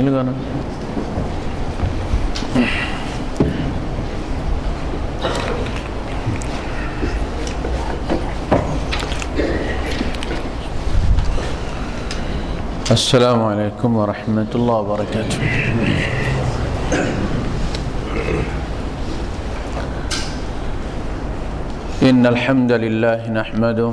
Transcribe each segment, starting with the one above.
نہیں لگانا۔ السلام عليكم ورحمة الله وبركاته إن الحمد لله نحمده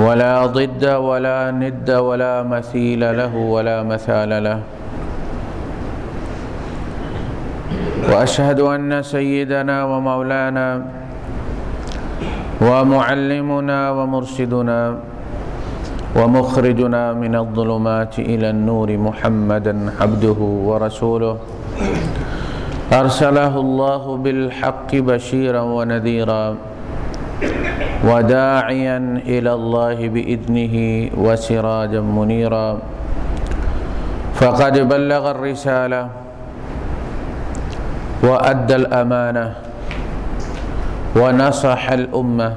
ولا ضد ولا ند ولا مثيل له ولا مثال له. واشهد ان سيدنا ومولانا ومعلمنا ومرشدنا ومخرجنا من الظلمات إلى النور محمدا عبده ورسوله. أرسله الله بالحق بشيرا ونذيرا. وداعيا إلى الله بإذنه وسراجا منيرا. فقد بلغ الرسالة وأدى الأمانة ونصح الأمة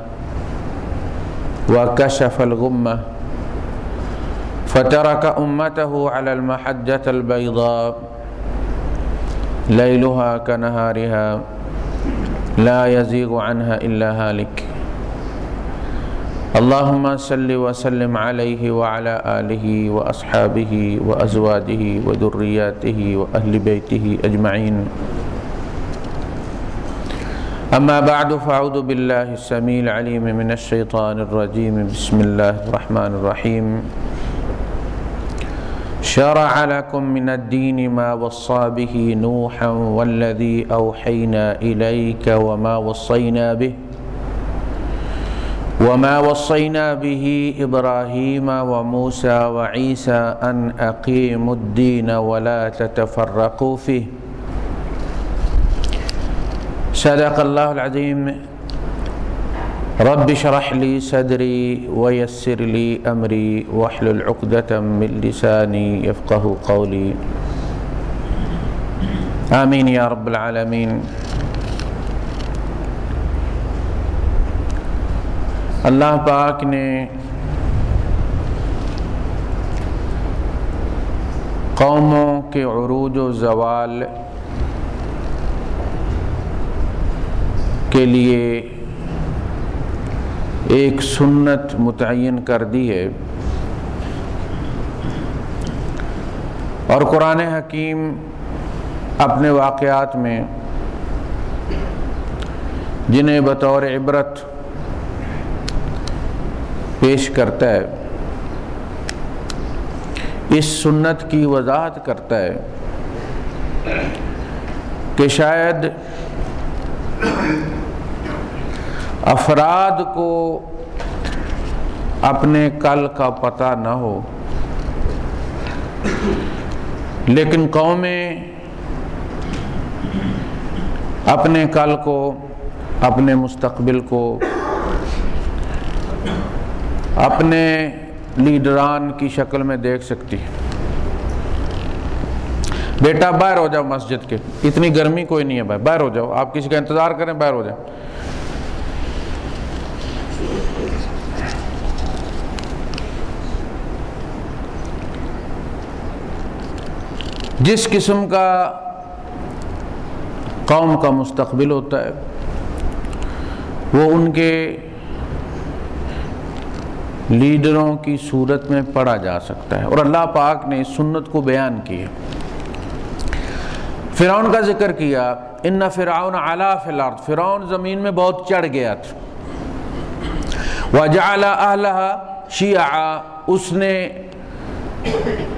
وكشف الغمة. فترك أمته على المحجة البيضاء ليلها كنهارها لا يزيغ عنها إلا هالك. اللهم صل وسلم عليه وعلى آله وأصحابه وأزواجه وذرياته وأهل بيته أجمعين أما بعد فأعوذ بالله السميع العليم من الشيطان الرجيم بسم الله الرحمن الرحيم شرع لكم من الدين ما وصى به نوحا والذي أوحينا إليك وما وصينا به وما وصينا به إبراهيم وموسى وعيسى أن أقيموا الدين ولا تتفرقوا فيه. صدق الله العظيم. رب اشرح لي صدري ويسر لي أمري واحلل عقدة من لساني يفقه قولي. آمين يا رب العالمين. اللہ پاک نے قوموں کے عروج و زوال کے لیے ایک سنت متعین کر دی ہے اور قرآن حکیم اپنے واقعات میں جنہیں بطور عبرت پیش کرتا ہے، اس سنت کی وضاحت کرتا ہے کہ شاید افراد کو اپنے کل کا پتہ نہ ہو، لیکن قومیں اپنے کل کو، اپنے مستقبل کو اپنے لیڈران کی شکل میں دیکھ سکتی بیٹا باہر ہو جاؤ مسجد کے۔ اتنی گرمی کوئی نہیں ہے بھائی۔ باہر ہو جاؤ۔ آپ کسی کا انتظار کریں باہر ہو جاؤ۔ جس قسم کا قوم کا مستقبل ہوتا ہے، وہ ان کے لیڈروں کی صورت میں پڑھا جا سکتا ہے اور اللہ پاک نے اس سنت کو بیان کیا۔ فرعون کا ذکر کیا، ان فرعون علا فی الارض فرعون زمین میں بہت چڑھ گیا تھا۔ وجعل اہلها شیعا اس نے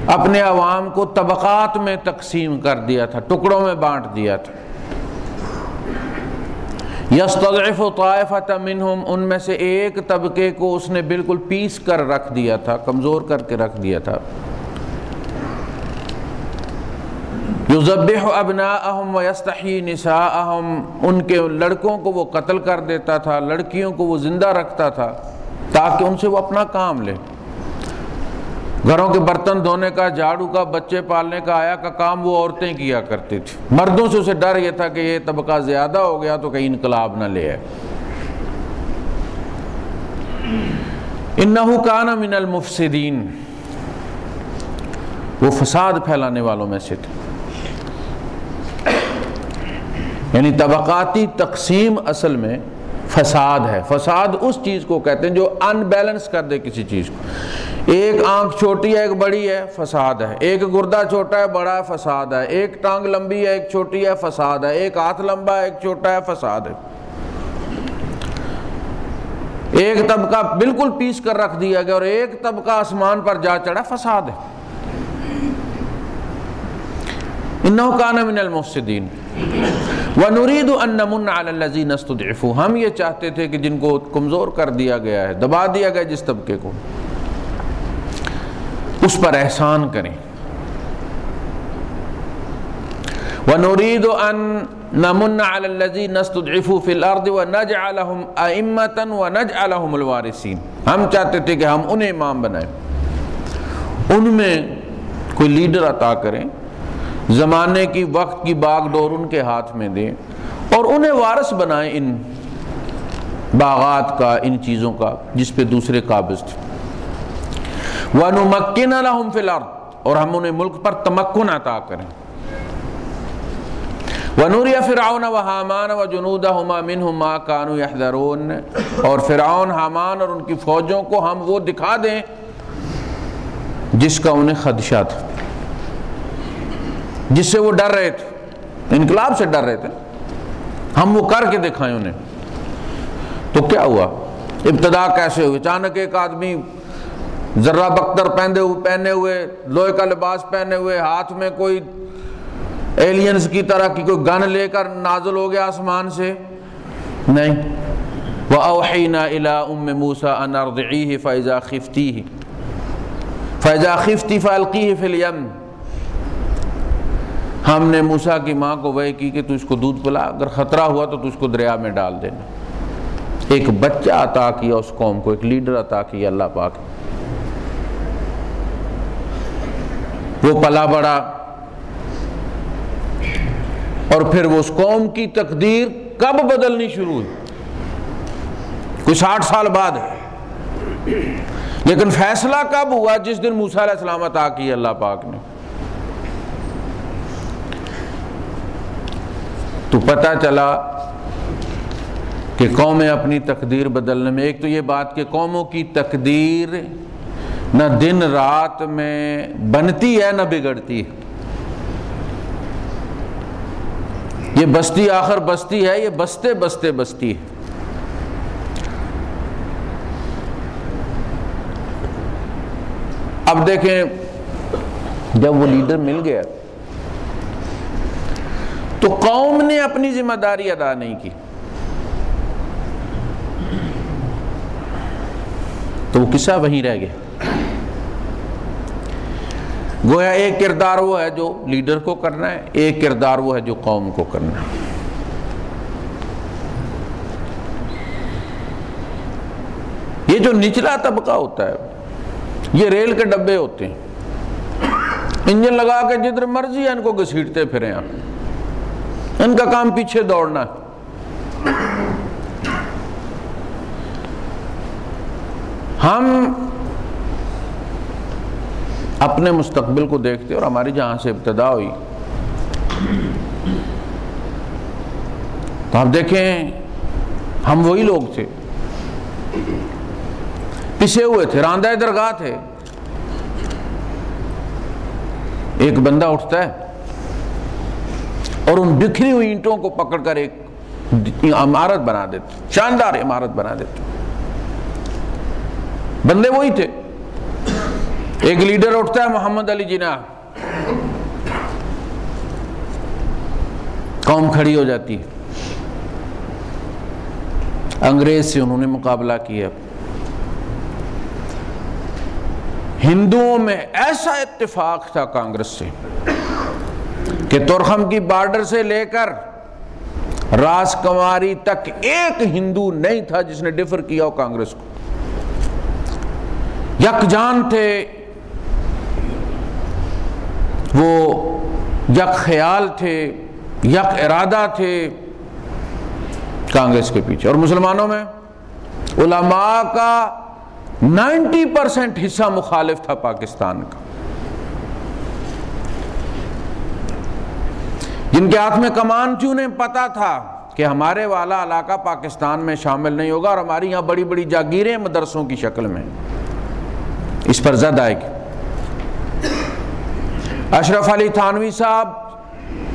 اپنے عوام کو طبقات میں تقسیم کر دیا تھا، ٹکڑوں میں بانٹ دیا تھا۔ یستضعف طائفۃ منہم، ان میں سے ایک طبقے کو اس نے بالکل پیس کر رکھ دیا تھا، کمزور کر کے رکھ دیا تھا۔ یذبح ابناءہم ویستحی نساءہم، ان کے لڑکوں کو وہ قتل کر دیتا تھا، لڑکیوں کو وہ زندہ رکھتا تھا، تاکہ ان سے وہ اپنا کام لے۔ گھروں کے برتن دھونے کا، جھاڑو کا، بچے پالنے کا، آیا کا کام وہ عورتیں کیا کرتی تھی مردوں سے اسے ڈر یہ تھا کہ یہ طبقہ زیادہ ہو گیا تو کہیں انقلاب نہ لے آئے۔ انہو من المفسدین۔ وہ فساد پھیلانے والوں میں سے تھے۔ یعنی طبقاتی تقسیم اصل میں فساد ہے۔ فساد اس چیز کو کہتے ہیں جو ان بیلنس کر دے کسی چیز کو۔ ایک آنکھ چھوٹی ہے، ایک بڑی ہے، فساد ہے۔ ایک گردہ چھوٹا ہے، بڑا ہے فساد ہے۔ ایک ٹانگ لمبی ہے، ایک چھوٹی ہے، فساد ہے۔ ایک ہاتھ لمبا ہے، ایک چھوٹا ہے، فساد ہے۔ ایک طبقہ بالکل پیس کر رکھ دیا گیا اور ایک طبقہ آسمان پر جا چڑھا، فساد ہے۔ انہو کانا من المفسدین۔ وَنُرِيدُ أَن نَمُنَّ عَلَى الَّذِينَ اسْتُضْعِفُوا ہم یہ چاہتے تھے کہ جن کو کمزور کر دیا گیا ہے، دبا دیا گیا جس طبقے کو۔ اس پر احسان کریں۔ وَنُرِيدُ أَن نَمُنَّ عَلَى الَّذِينَ اسْتُضْعِفُوا فِي الْأَرْضِ وَنَجْعَلَهُمْ أَئِمَّةً وَنَجْعَلَهُمُ الْوَارِثِينَ۔ ہم چاہتے تھے کہ ہم انہیں امام بنائیں۔ ان میں کوئی لیڈر عطا کریں، زمانے کی وقت کی باغ ڈور ان کے ہاتھ میں دیں اور انہیں وارث بنائیں ان باغات کا، ان چیزوں کا جس پہ دوسرے قابض تھے۔ وَنُمَكِّنَ لَهُمْ فِي الْأَرْضِ۔ اور ہم انہیں ملک پر تمکن عطا کریں۔ وَنُورِيَ فِرْعَوْنَ وَحَامَانَ وَجُنُودَهُمَا مِنْهُمْ مَا كَانُوا يَحْذَرُونَ۔ اور فرعون حامان اور ان کی فوجوں کو ہم وہ دکھا دیں جس کا انہیں خدشہ تھا۔ جس سے وہ ڈر رہے تھے۔ انقلاب سے ڈر رہے تھے۔ ہم وہ کر کے دکھائیں انہیں۔ تو کیا ہوا؟ ابتدا کیسے ہوئی؟ اچانک ایک آدمی ذرہ بختر پہنے ہوئے پہنے ہوئے، لوہے کا لباس پہنے ہوئے، ہاتھ میں کوئی ایلینز کی طرح کی کوئی گن لے کر نازل ہو گیا آسمان سے؟ نہیں۔ وَأَوْحِيْنَا إِلَىٰ أُمِّ مُوسَىٰ أَنْ أَرْضِعِيهِ فَإِذَا خِفْتِيهِ، فَإِذَا خِفْتِ فَأَلْقِيهِ فِي الْيَمِّ۔ ہم نے موسیٰ کی ماں کو وحی کی کہ تو اس کو دودھ پلا، اگر خطرہ ہوا تو تو اس کو دریا میں ڈال دینا۔ ایک بچہ عطا کیا اس قوم کو، ایک لیڈر عطا کیا اللہ پاک۔ وہ پلا بڑا۔ اور پھر وہ اس قوم کی تقدیر کب بدلنی شروع ہوئی؟ کوئی ساٹھ سال بعد ہے۔ لیکن فیصلہ کب ہوا جس دن موسیٰ علیہ السلام عطا کی اللہ پاک نے؟ تو پتہ چلا کہ قومیں اپنی تقدیر بدلنے میں، ایک تو یہ بات کہ قوموں کی تقدیر نہ دن رات میں بنتی ہے نہ بگڑتی ہے۔ یہ بستی آخر بستی ہے، یہ بستے بستے بستی ہے۔ اب دیکھیں جب وہ لیڈر مل گیا تو قوم نے اپنی ذمہ داری ادا نہیں کی۔ تو وہ قصہ وہیں رہ گیا۔ گویا ایک کردار وہ ہے جو لیڈر کو کرنا ہے، ایک کردار وہ ہے جو قوم کو کرنا ہے۔ یہ جو نچلا طبقہ ہوتا ہے، یہ ریل کے ڈبے ہوتے ہیں۔ انجن لگا کے جدھر مرضی ہے، ان کو گھسیٹتے پھرے آپ۔ ان کا کام پیچھے دوڑنا ہے۔ ہم اپنے مستقبل کو دیکھتے اور ہماری جہاں سے ابتدا ہوئی۔ تو آپ دیکھیں، ہم وہی لوگ تھے۔ پسے ہوئے تھے، راندہ درگاہ تھے۔ ایک بندہ اٹھتا ہے اور ان بکھری ہوئی اینٹوں کو پکڑ کر ایک عمارت بنا دیتے شاندار عمارت بنا دیتے بندے وہی تھے۔ ایک لیڈر اٹھتا ہے محمد علی جناح۔ قوم کھڑی ہو جاتی ہے۔ انگریز سے انہوں نے مقابلہ کیا۔ ہندوؤں میں ایسا اتفاق تھا کانگریس سے کہ ترخم کی بارڈر سے لے کر راس کماری تک ایک ہندو نہیں تھا جس نے ڈفر کیا ہو کانگریس کو۔ یک جان تھے وہ یک خیال تھے، یک ارادہ تھے کانگریس کے پیچھے۔ اور مسلمانوں میں علماء کا نائنٹی پرسنٹ حصہ مخالف تھا پاکستان کا۔ جن کے ہاتھ میں کمان تھی، انہیں پتا تھا کہ ہمارے والا علاقہ پاکستان میں شامل نہیں ہوگا اور ہماری یہاں بڑی بڑی جاگیریں مدرسوں کی شکل میں اس پر زد آئے گی۔ اشرف علی تھانوی صاحب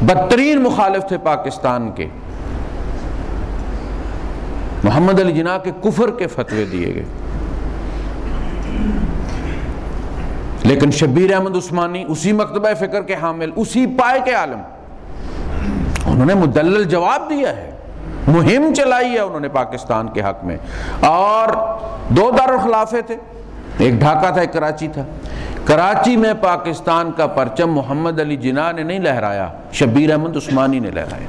بدترین مخالف تھے پاکستان کے۔ محمد علی جناح کے کفر کے فتوے دیے گئے۔ لیکن شبیر احمد عثمانی اسی مکتبہ فکر کے حامل، اسی پائے کے عالم۔ انہوں نے مدلل جواب دیا ہے۔ مہم چلائی ہے انہوں نے پاکستان کے حق میں۔ اور دو دارالخلافے تھے۔ ایک ڈھاکہ تھا، ایک کراچی تھا۔ کراچی میں پاکستان کا پرچم محمد علی جناح نے نہیں لہرایا، شبیر احمد عثمانی نے لہرایا۔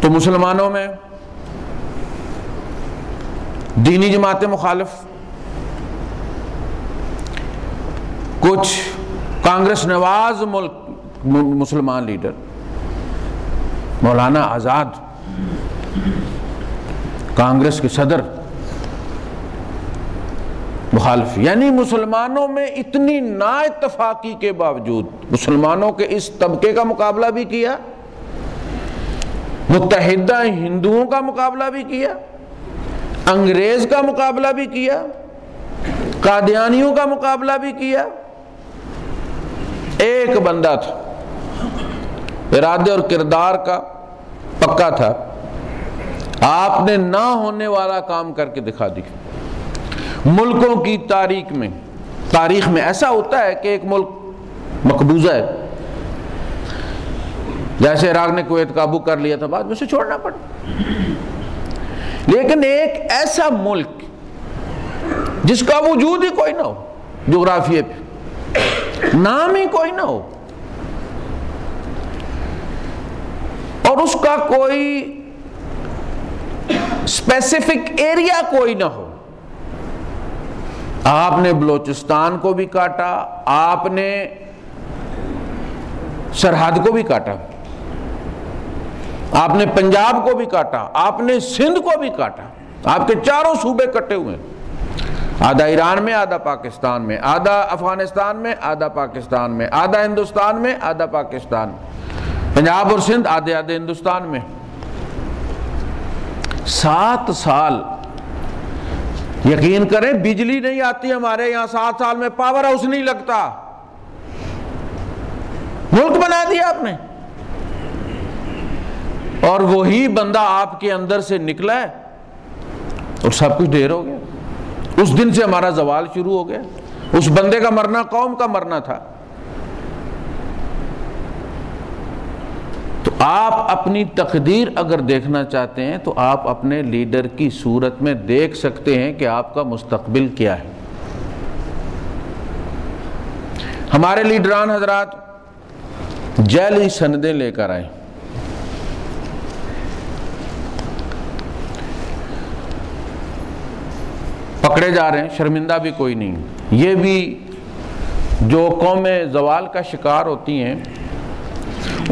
تو مسلمانوں میں دینی جماعت مخالف، کچھ کانگریس نواز ملک مسلمان لیڈر، مولانا آزاد کانگریس کے صدر مخالف یعنی مسلمانوں میں اتنی نا اتفاقی کے باوجود، مسلمانوں کے اس طبقے کا مقابلہ بھی کیا، متحدہ ہندوؤں کا مقابلہ بھی کیا، انگریز کا مقابلہ بھی کیا، قادیانیوں کا مقابلہ بھی کیا، ایک بندہ تھا، ارادے اور کردار کا پکا تھا، آپ نے نہ ہونے والا کام کر کے دکھا دی۔ ملکوں کی تاریخ میں تاریخ میں ایسا ہوتا ہے کہ ایک ملک مقبوضہ ہے۔ جیسے عراق نے کویت قابو کر لیا تھا، بعد میں اسے چھوڑنا پڑا۔ لیکن ایک ایسا ملک جس کا وجود ہی کوئی نہ ہو، جغرافیے پہ، نام ہی کوئی نہ ہو اور اس کا کوئی اسپیسیفک ایریا کوئی نہ ہو۔ آپ نے بلوچستان کو بھی کاٹا، آپ نے سرحد کو بھی کاٹا، آپ نے پنجاب کو بھی کاٹا، آپ نے سندھ کو بھی کاٹا۔ آپ کے چاروں صوبے کٹے ہوئے آدھا ایران میں، آدھا پاکستان میں، آدھا افغانستان میں، آدھا پاکستان میں، آدھا ہندوستان میں، آدھا پاکستان۔ میں پنجاب اور سندھ آدھے آدھے ہندوستان میں۔ سات سال۔ یقین کریں، بجلی نہیں آتی ہمارے یہاں، سات سال میں پاور ہاؤس نہیں لگتا۔ ملک بنا دیا آپ نے۔ اور وہی بندہ آپ کے اندر سے نکلا ہے اور سب کچھ دیر ہو گیا۔ اس دن سے ہمارا زوال شروع ہو گیا۔ اس بندے کا مرنا، قوم کا مرنا تھا۔ تو آپ اپنی تقدیر اگر دیکھنا چاہتے ہیں تو آپ اپنے لیڈر کی صورت میں دیکھ سکتے ہیں کہ آپ کا مستقبل کیا ہے۔ ہمارے لیڈران حضرات جیلی سندیں لے کر آئے پکڑے جا رہے ہیں، شرمندہ بھی کوئی نہیں۔ یہ بھی جو قوم زوال کا شکار ہوتی ہیں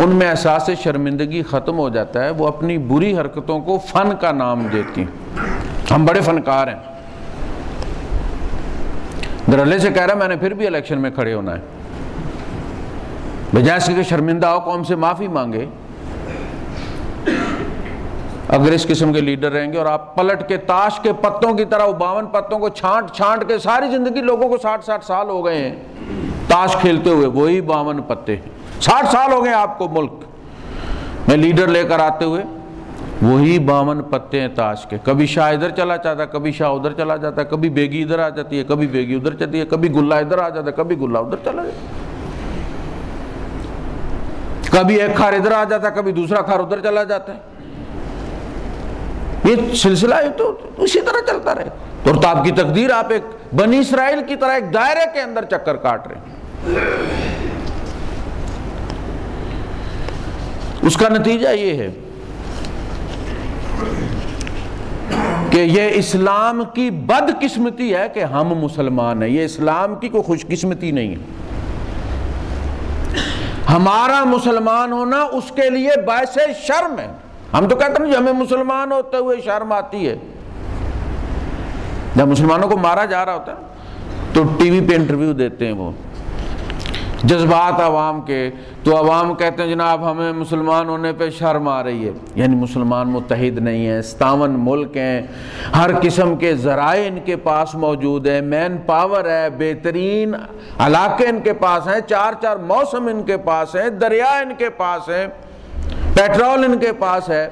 ان میں احساس شرمندگی ختم ہو جاتا ہے، وہ اپنی بری حرکتوں کو فن کا نام دیتی ہیں۔ ہم بڑے فنکار ہیں۔ درلے سے کہہ رہا میں نے پھر بھی الیکشن میں کھڑے ہونا ہے۔ بجائے سے کہ شرمندہ ہو، قوم سے معافی مانگے۔ اگر اس قسم کے لیڈر رہیں گے اور آپ پلٹ کے تاش کے پتوں کی طرح باون پتوں کو چھانٹ چھانٹ کے ساری زندگی لوگوں کو ساٹھ ساٹھ سال ہو گئے ہیں۔ تاش کھیلتے ہوئے وہی باون پتے ساٹھ سال ہو گئے آپ کو ملک۔ میں لیڈر لے کر آتے ہوئے وہی باون پتے ہیں تاش کے۔ کبھی شاہ ادھر چلا جاتا، کبھی شاہ ادھر چلا جاتا ہے کبھی بیگی ادھر آ جاتی ہے، کبھی بیگی ادھر چلتی ہے، کبھی گلا ادھر آ جاتا ہے کبھی گلا ادھر چلا جاتا۔ کبھی ایک کھار ادھر آ جاتا ہے کبھی دوسرا کھار ادھر چلا جاتا ہے۔ یہ سلسلہ تو اسی طرح چلتا رہے۔ اور تو آپ کی تقدیر، آپ ایک بنی اسرائیل کی طرح ایک دائرے کے اندر چکر کاٹ رہے ہیں۔ اس کا نتیجہ یہ ہے کہ یہ اسلام کی بد قسمتی ہے کہ ہم مسلمان ہیں۔ یہ اسلام کی کوئی خوش قسمتی نہیں ہے۔ ہمارا مسلمان ہونا اس کے لیے باعث شرم ہے۔ ہم تو کہتے ہیں جی، ہمیں مسلمان ہوتے ہوئے شرم آتی ہے۔ جب مسلمانوں کو مارا جا رہا ہوتا ہے تو ٹی وی پہ انٹرویو دیتے ہیں وہ۔ جذبات عوام کے۔ تو عوام کہتے ہیں، جناب، ہمیں مسلمان ہونے پہ شرم آ رہی ہے۔ یعنی مسلمان متحد نہیں ہیں، ستاون ملک ہیں۔ ہر قسم کے ذرائع ان کے پاس موجود ہیں۔ مین پاور ہے، بہترین علاقے ان کے پاس ہیں۔ چار چار موسم ان کے پاس ہیں۔ دریا ان کے پاس ہیں۔ پیٹرول ان کے پاس ہے۔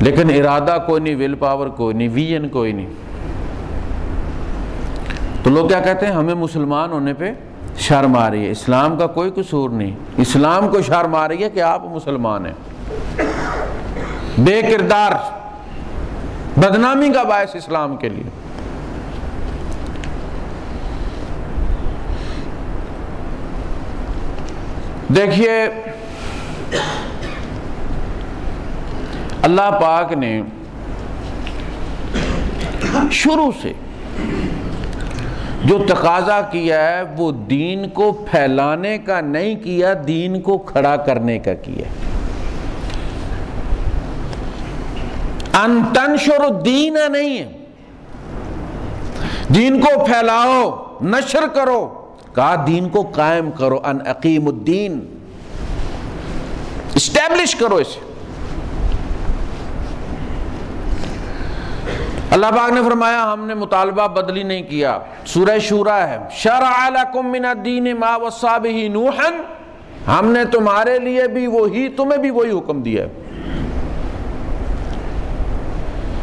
لیکن ارادہ کوئی نہیں ول پاور کوئی نہیں ویژن کوئی نہیں۔ تو لوگ کیا کہتے ہیں؟ ہمیں مسلمان ہونے پہ شرم آ رہی ہے۔ اسلام کا کوئی قصور نہیں۔ اسلام کو شرم آ رہی ہے کہ آپ مسلمان ہیں۔ بے کردار، بدنامی کا باعث اسلام کے لیے۔ دیکھیے، اللہ پاک نے شروع سے جو تقاضا کیا ہے وہ دین کو پھیلانے کا نہیں کیا، دین کو کھڑا کرنے کا کیا۔ انتنشر دین نہیں ہے۔ دین کو پھیلاؤ، نشر کرو۔ کہا، دین کو قائم کرو۔ ان عقیم الدین۔ اسٹیبلش کرو اسے۔ اللہ پاک نے فرمایا، ہم نے مطالبہ بدلی نہیں کیا۔ سورہ شورہ ہے۔ شرع لکم من الدین ما وصا به نوحا۔ ہم نے تمہارے لیے بھی وہی، تمہیں بھی وہی حکم دیا ہے۔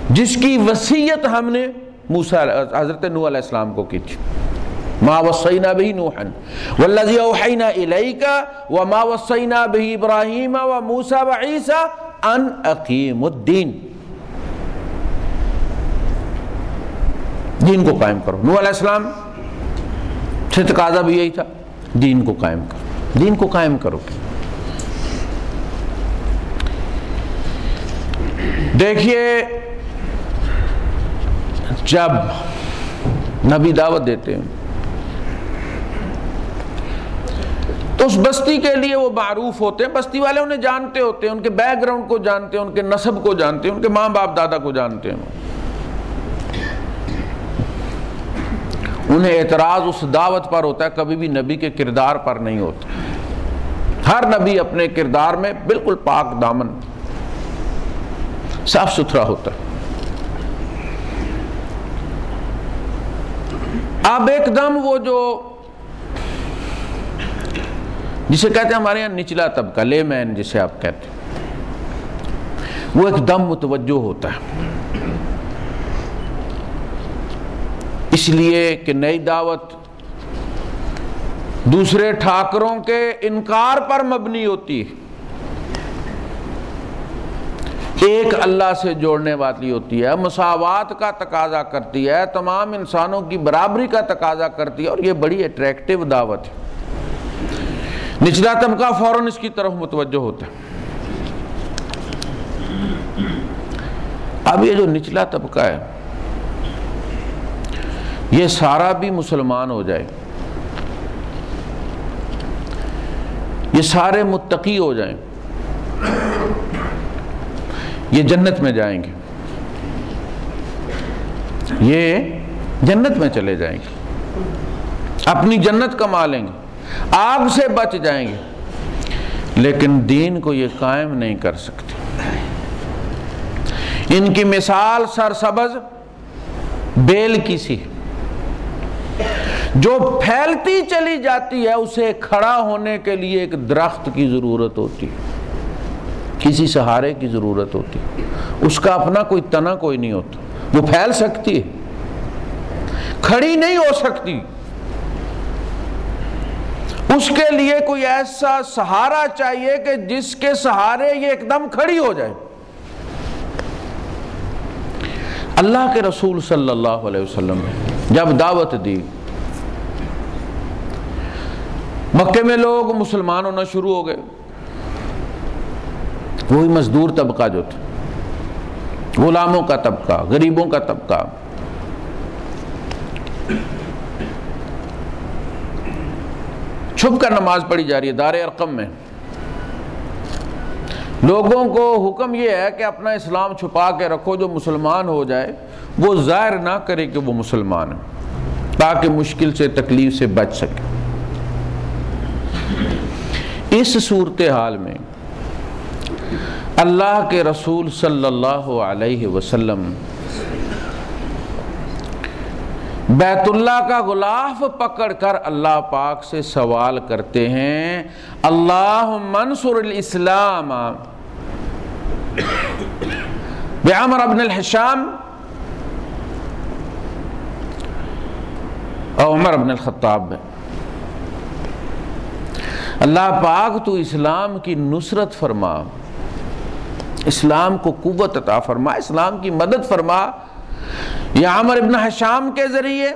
جس کی وسیعت ہم نے موسیٰ حضرت نوح علیہ السلام کو کی تھی۔ ما وصینا به نوحا۔ والذی اوحینا الیک وما وصینا به ابراہیم وموسیٰ وعیسیٰ ان اقیم الدین۔ دین کو قائم کرو۔ نو علیہ السلام سے تقاضا بھی یہی تھا، دین کو قائم کرو۔ دین کو قائم کرو۔ دیکھیے، جب نبی دعوت دیتے ہیں، تو اس بستی کے لیے وہ معروف ہوتے ہیں۔ بستی والے انہیں جانتے ہوتے ہیں، ان کے بیک گراؤنڈ کو جانتے ہیں، ان کے نصب کو جانتے ہیں، ان کے ماں باپ دادا کو جانتے ہیں۔ انہیں اعتراض اس دعوت پر ہوتا ہے کبھی بھی نبی کے کردار پر نہیں ہوتا۔ ہر نبی اپنے کردار میں بالکل پاک دامن، صاف ستھرا ہوتا۔ ہے اب ایک دم وہ جو جسے کہتے ہیں ہمارے یہاں نچلا طبقہ لے مین جسے آپ کہتے ہیں، وہ ایک دم متوجہ ہوتا ہے۔ اس لیے کہ نئی دعوت دوسرے ٹھاکروں کے انکار پر مبنی ہوتی ہے۔ ایک اللہ سے جوڑنے والی ہوتی ہے، مساوات کا تقاضا کرتی ہے، تمام انسانوں کی برابری کا تقاضا کرتی ہے اور یہ بڑی اٹریکٹیو دعوت ہے۔ نچلا طبقہ فوراً اس کی طرف متوجہ ہوتا ہے۔ اب یہ جو نچلا طبقہ ہے یہ سارا بھی مسلمان ہو جائے یہ سارے متقی ہو جائیں یہ جنت میں جائیں گے یہ جنت میں چلے جائیں گے اپنی جنت کما لیں گے آگ سے بچ جائیں گے لیکن دین کو یہ قائم نہیں کر سکتے ان کی مثال سرسبز بیل کی سی جو پھیلتی چلی جاتی ہے، اسے کھڑا ہونے کے لیے ایک درخت کی ضرورت ہوتی کسی سہارے کی ضرورت ہوتی اس کا اپنا کوئی تنا کوئی نہیں ہوتا۔ وہ پھیل سکتی ہے۔ کھڑی نہیں ہو سکتی۔ اس کے لیے کوئی ایسا سہارا چاہیے کہ جس کے سہارے یہ ایک دم کھڑی ہو جائے۔ اللہ کے رسول صلی اللہ علیہ وسلم نے جب دعوت دی۔ مکے میں لوگ مسلمان ہونا شروع ہو گئے۔ وہی مزدور طبقہ جو تھا۔ غلاموں کا طبقہ، غریبوں کا طبقہ۔ چھپ کر نماز پڑھی جا رہی ہے، دار ارقم میں۔ لوگوں کو حکم یہ ہے کہ اپنا اسلام چھپا کے رکھو، جو مسلمان ہو جائے۔ وہ ظاہر نہ کرے کہ وہ مسلمان ہے تاکہ مشکل سے، تکلیف سے بچ سکے۔ اس صورتحال میں اللہ کے رسول صلی اللہ علیہ وسلم بیت اللہ کا غلاف پکڑ کر اللہ پاک سے سوال کرتے ہیں اللہ منصور الاسلام بعمر ابن الحشام عمر ابن الخطاب. اللہ پاک تو اسلام کی نصرت فرما، اسلام کو قوت عطا فرما، اسلام کی مدد فرما، یا عمر ابن حشام کے ذریعے،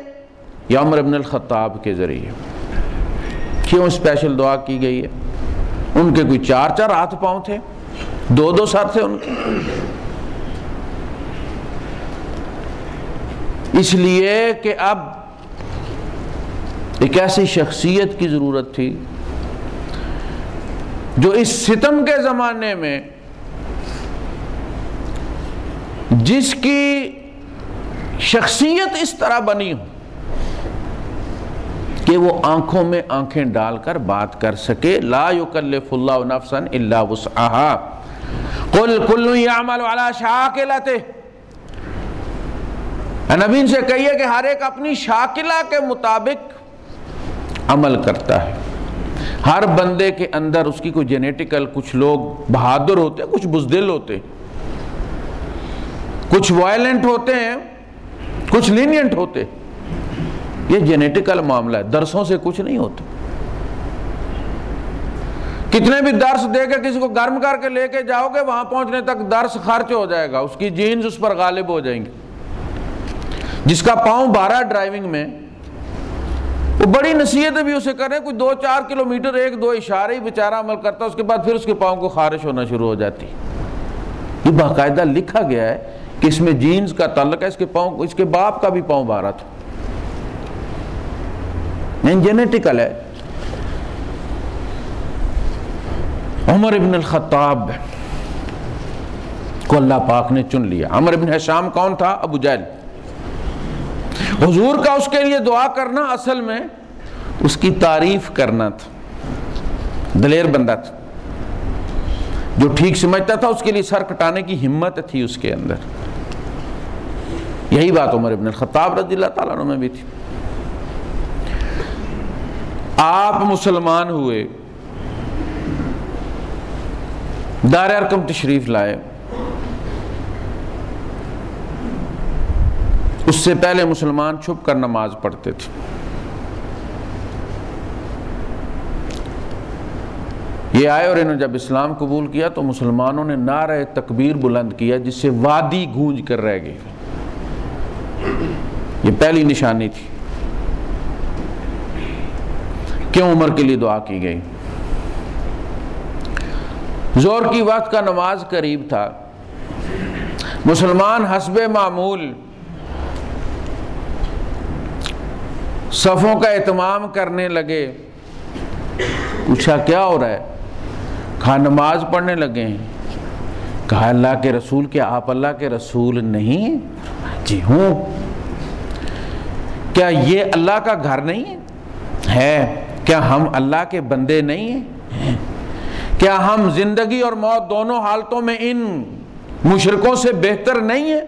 یا عمر ابن الخطاب کے ذریعے۔ کیوں اسپیشل دعا کی گئی ہے؟ ان کے کوئی چار چار ہاتھ پاؤں تھے، دو دو سر تھے ان کے۔ اس لیے کہ اب ایک ایسی شخصیت کی ضرورت تھی جو اس ستم کے زمانے میں جس کی شخصیت اس طرح بنی ہو کہ وہ آنکھوں میں آنکھیں ڈال کر بات کر سکے، لا یکلف اللہ نفسا الا وسعها قل کل یعمل علی شاکلته۔ نبی سے کہیے کہ ہر ایک اپنی شاکلہ کے مطابق عمل کرتا ہے۔ ہر بندے کے اندر اس کی کوئی جینیٹیکل کچھ لوگ بہادر ہوتے ہیں، کچھ بزدل ہوتے ہیں۔ کچھ وائلنٹ ہوتے ہیں، کچھ لینینٹ ہوتے یہ جینیٹیکل معاملہ ہے، درسوں سے کچھ نہیں ہوتا۔ کتنے بھی درس دے کے کسی کو گرم کر کے لے کے جاؤ گے، وہاں پہنچنے تک درس خرچ ہو جائے گا۔ اس کی جینز اس پر غالب ہو جائیں گے جس کا پاؤں بارہ ڈرائیونگ میں وہ بڑی نصیحت بھی اسے کرے کوئی دو چار کلومیٹر ایک، دو اشارے ہی بیچارہ عمل کرتا اس کے بعد پھر اس کے پاؤں کو خارش ہونا شروع ہو جاتی یہ باقاعدہ لکھا گیا ہے کہ اس میں جینز کا تعلق ہے، اس کے پاؤں، اس کے باپ کا بھی پاؤں بارہ تھا۔ جینیٹیکل ہے۔ عمر ابن الخطاب کو اللہ پاک نے چن لیا۔ عمر ابن حشام کون تھا؟ ابو جیل حضور کا اس کے لیے دعا کرنا اصل میں اس کی تعریف کرنا تھا۔ دلیر بندہ تھا۔ جو ٹھیک سمجھتا تھا اس کے لیے سر کٹانے کی ہمت تھی اس کے اندر۔ یہی بات عمر ابن الخطاب رضی اللہ تعالیٰ عنہ میں بھی تھی۔ آپ مسلمان ہوئے، دار ارکم تشریف لائے۔ اس سے پہلے مسلمان چھپ کر نماز پڑھتے تھے۔ یہ آئے اور انہوں نے جب اسلام قبول کیا تو مسلمانوں نے نعرہ تکبیر بلند کیا جس سے وادی گونج کر رہ گئی۔ یہ پہلی نشانی تھی۔ کیوں عمر کے لیے دعا کی گئی؟ زور کی وقت کا نماز قریب تھا۔ مسلمان حسب معمول صفوں کا اہتمام کرنے لگے۔ پوچھا، کیا ہو رہا ہے؟ کہا، نماز پڑھنے لگے ہیں۔ کہا، اللہ کے رسول کیا آپ اللہ کے رسول نہیں؟ جی ہوں۔ کیا یہ اللہ کا گھر نہیں ہے؟ کیا ہم اللہ کے بندے نہیں ہیں؟ کیا ہم زندگی اور موت دونوں حالتوں میں ان مشرقوں سے بہتر نہیں ہیں؟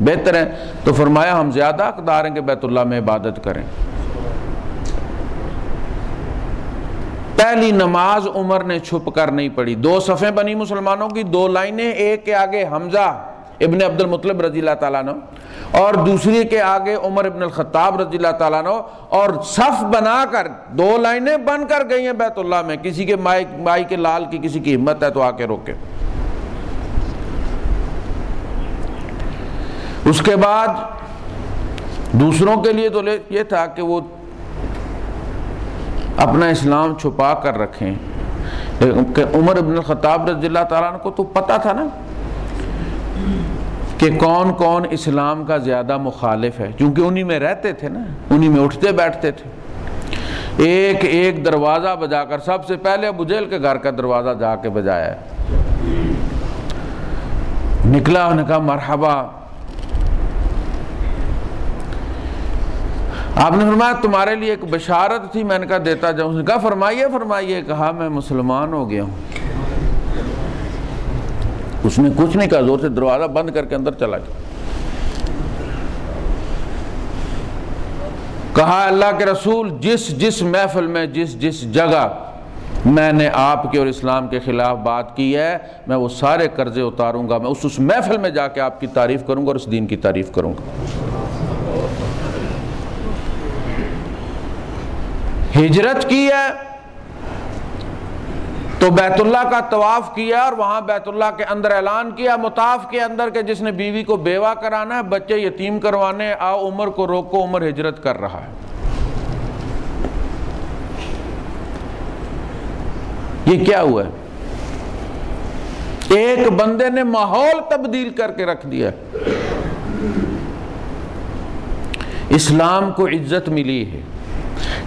بہتر ہیں۔ تو فرمایا، ہم زیادہ اقدار ہیں کہ بیت اللہ میں عبادت کریں۔ پہلی نماز عمر نے چھپ کر نہیں پڑھی۔ دو صفیں بنی مسلمانوں کی، دو لائنیں، ایک کے آگے حمزہ ابن عبد المطلب رضی اللہ تعالیٰ نے اور دوسری کے آگے عمر ابن الخطاب رضی اللہ تعالیٰ عنہ، اور صف بنا کر دو لائنیں بن کر گئی ہیں بیت اللہ میں۔ کسی کے مائی مائی کے لال کی کسی کی ہمت ہے تو آ کے روکے۔ اس کے بعد دوسروں کے لیے تو یہ تھا کہ وہ اپنا اسلام چھپا کر رکھیں۔ عمر ابن الخطاب رضی اللہ تعالیٰ کو تو پتا تھا نا کہ کون کون اسلام کا زیادہ مخالف ہے، کیونکہ انہی میں رہتے تھے نا، انہی میں اٹھتے بیٹھتے تھے۔ ایک ایک دروازہ بجا کر، سب سے پہلے ابو جیل کے گھر کا دروازہ جا کے بجایا۔ ہے نکلا، انہوں نے کہا مرحبا آپ نے فرمایا تمہارے لیے ایک بشارت تھی، میں نے کہا دیتا جاؤں۔ اس نے کہا فرمائیے فرمائیے، کہا میں مسلمان ہو گیا ہوں۔ اس نے کچھ نہیں کہا، زور سے دروازہ بند کر کے اندر چلا گیا۔ کہا اللہ کے رسول، جس جس محفل میں، جس جس جگہ میں نے آپ کے اور اسلام کے خلاف بات کی ہے، میں وہ سارے قرضے اتاروں گا۔ میں اس اس محفل میں جا کے آپ کی تعریف کروں گا اور اس دین کی تعریف کروں گا۔ ہجرت کی ہے، تو بیت اللہ کا طواف کیا اور وہاں بیت اللہ کے اندر اعلان کیا، مطاف کے اندر کے جس نے بیوی کو بیوہ کرانا ہے، بچے یتیم کروانے آ عمر کو روکو، عمر ہجرت کر رہا ہے۔ یہ کیا ہوا ہے؟ ایک بندے نے ماحول تبدیل کر کے رکھ دیا اسلام کو عزت ملی ہے۔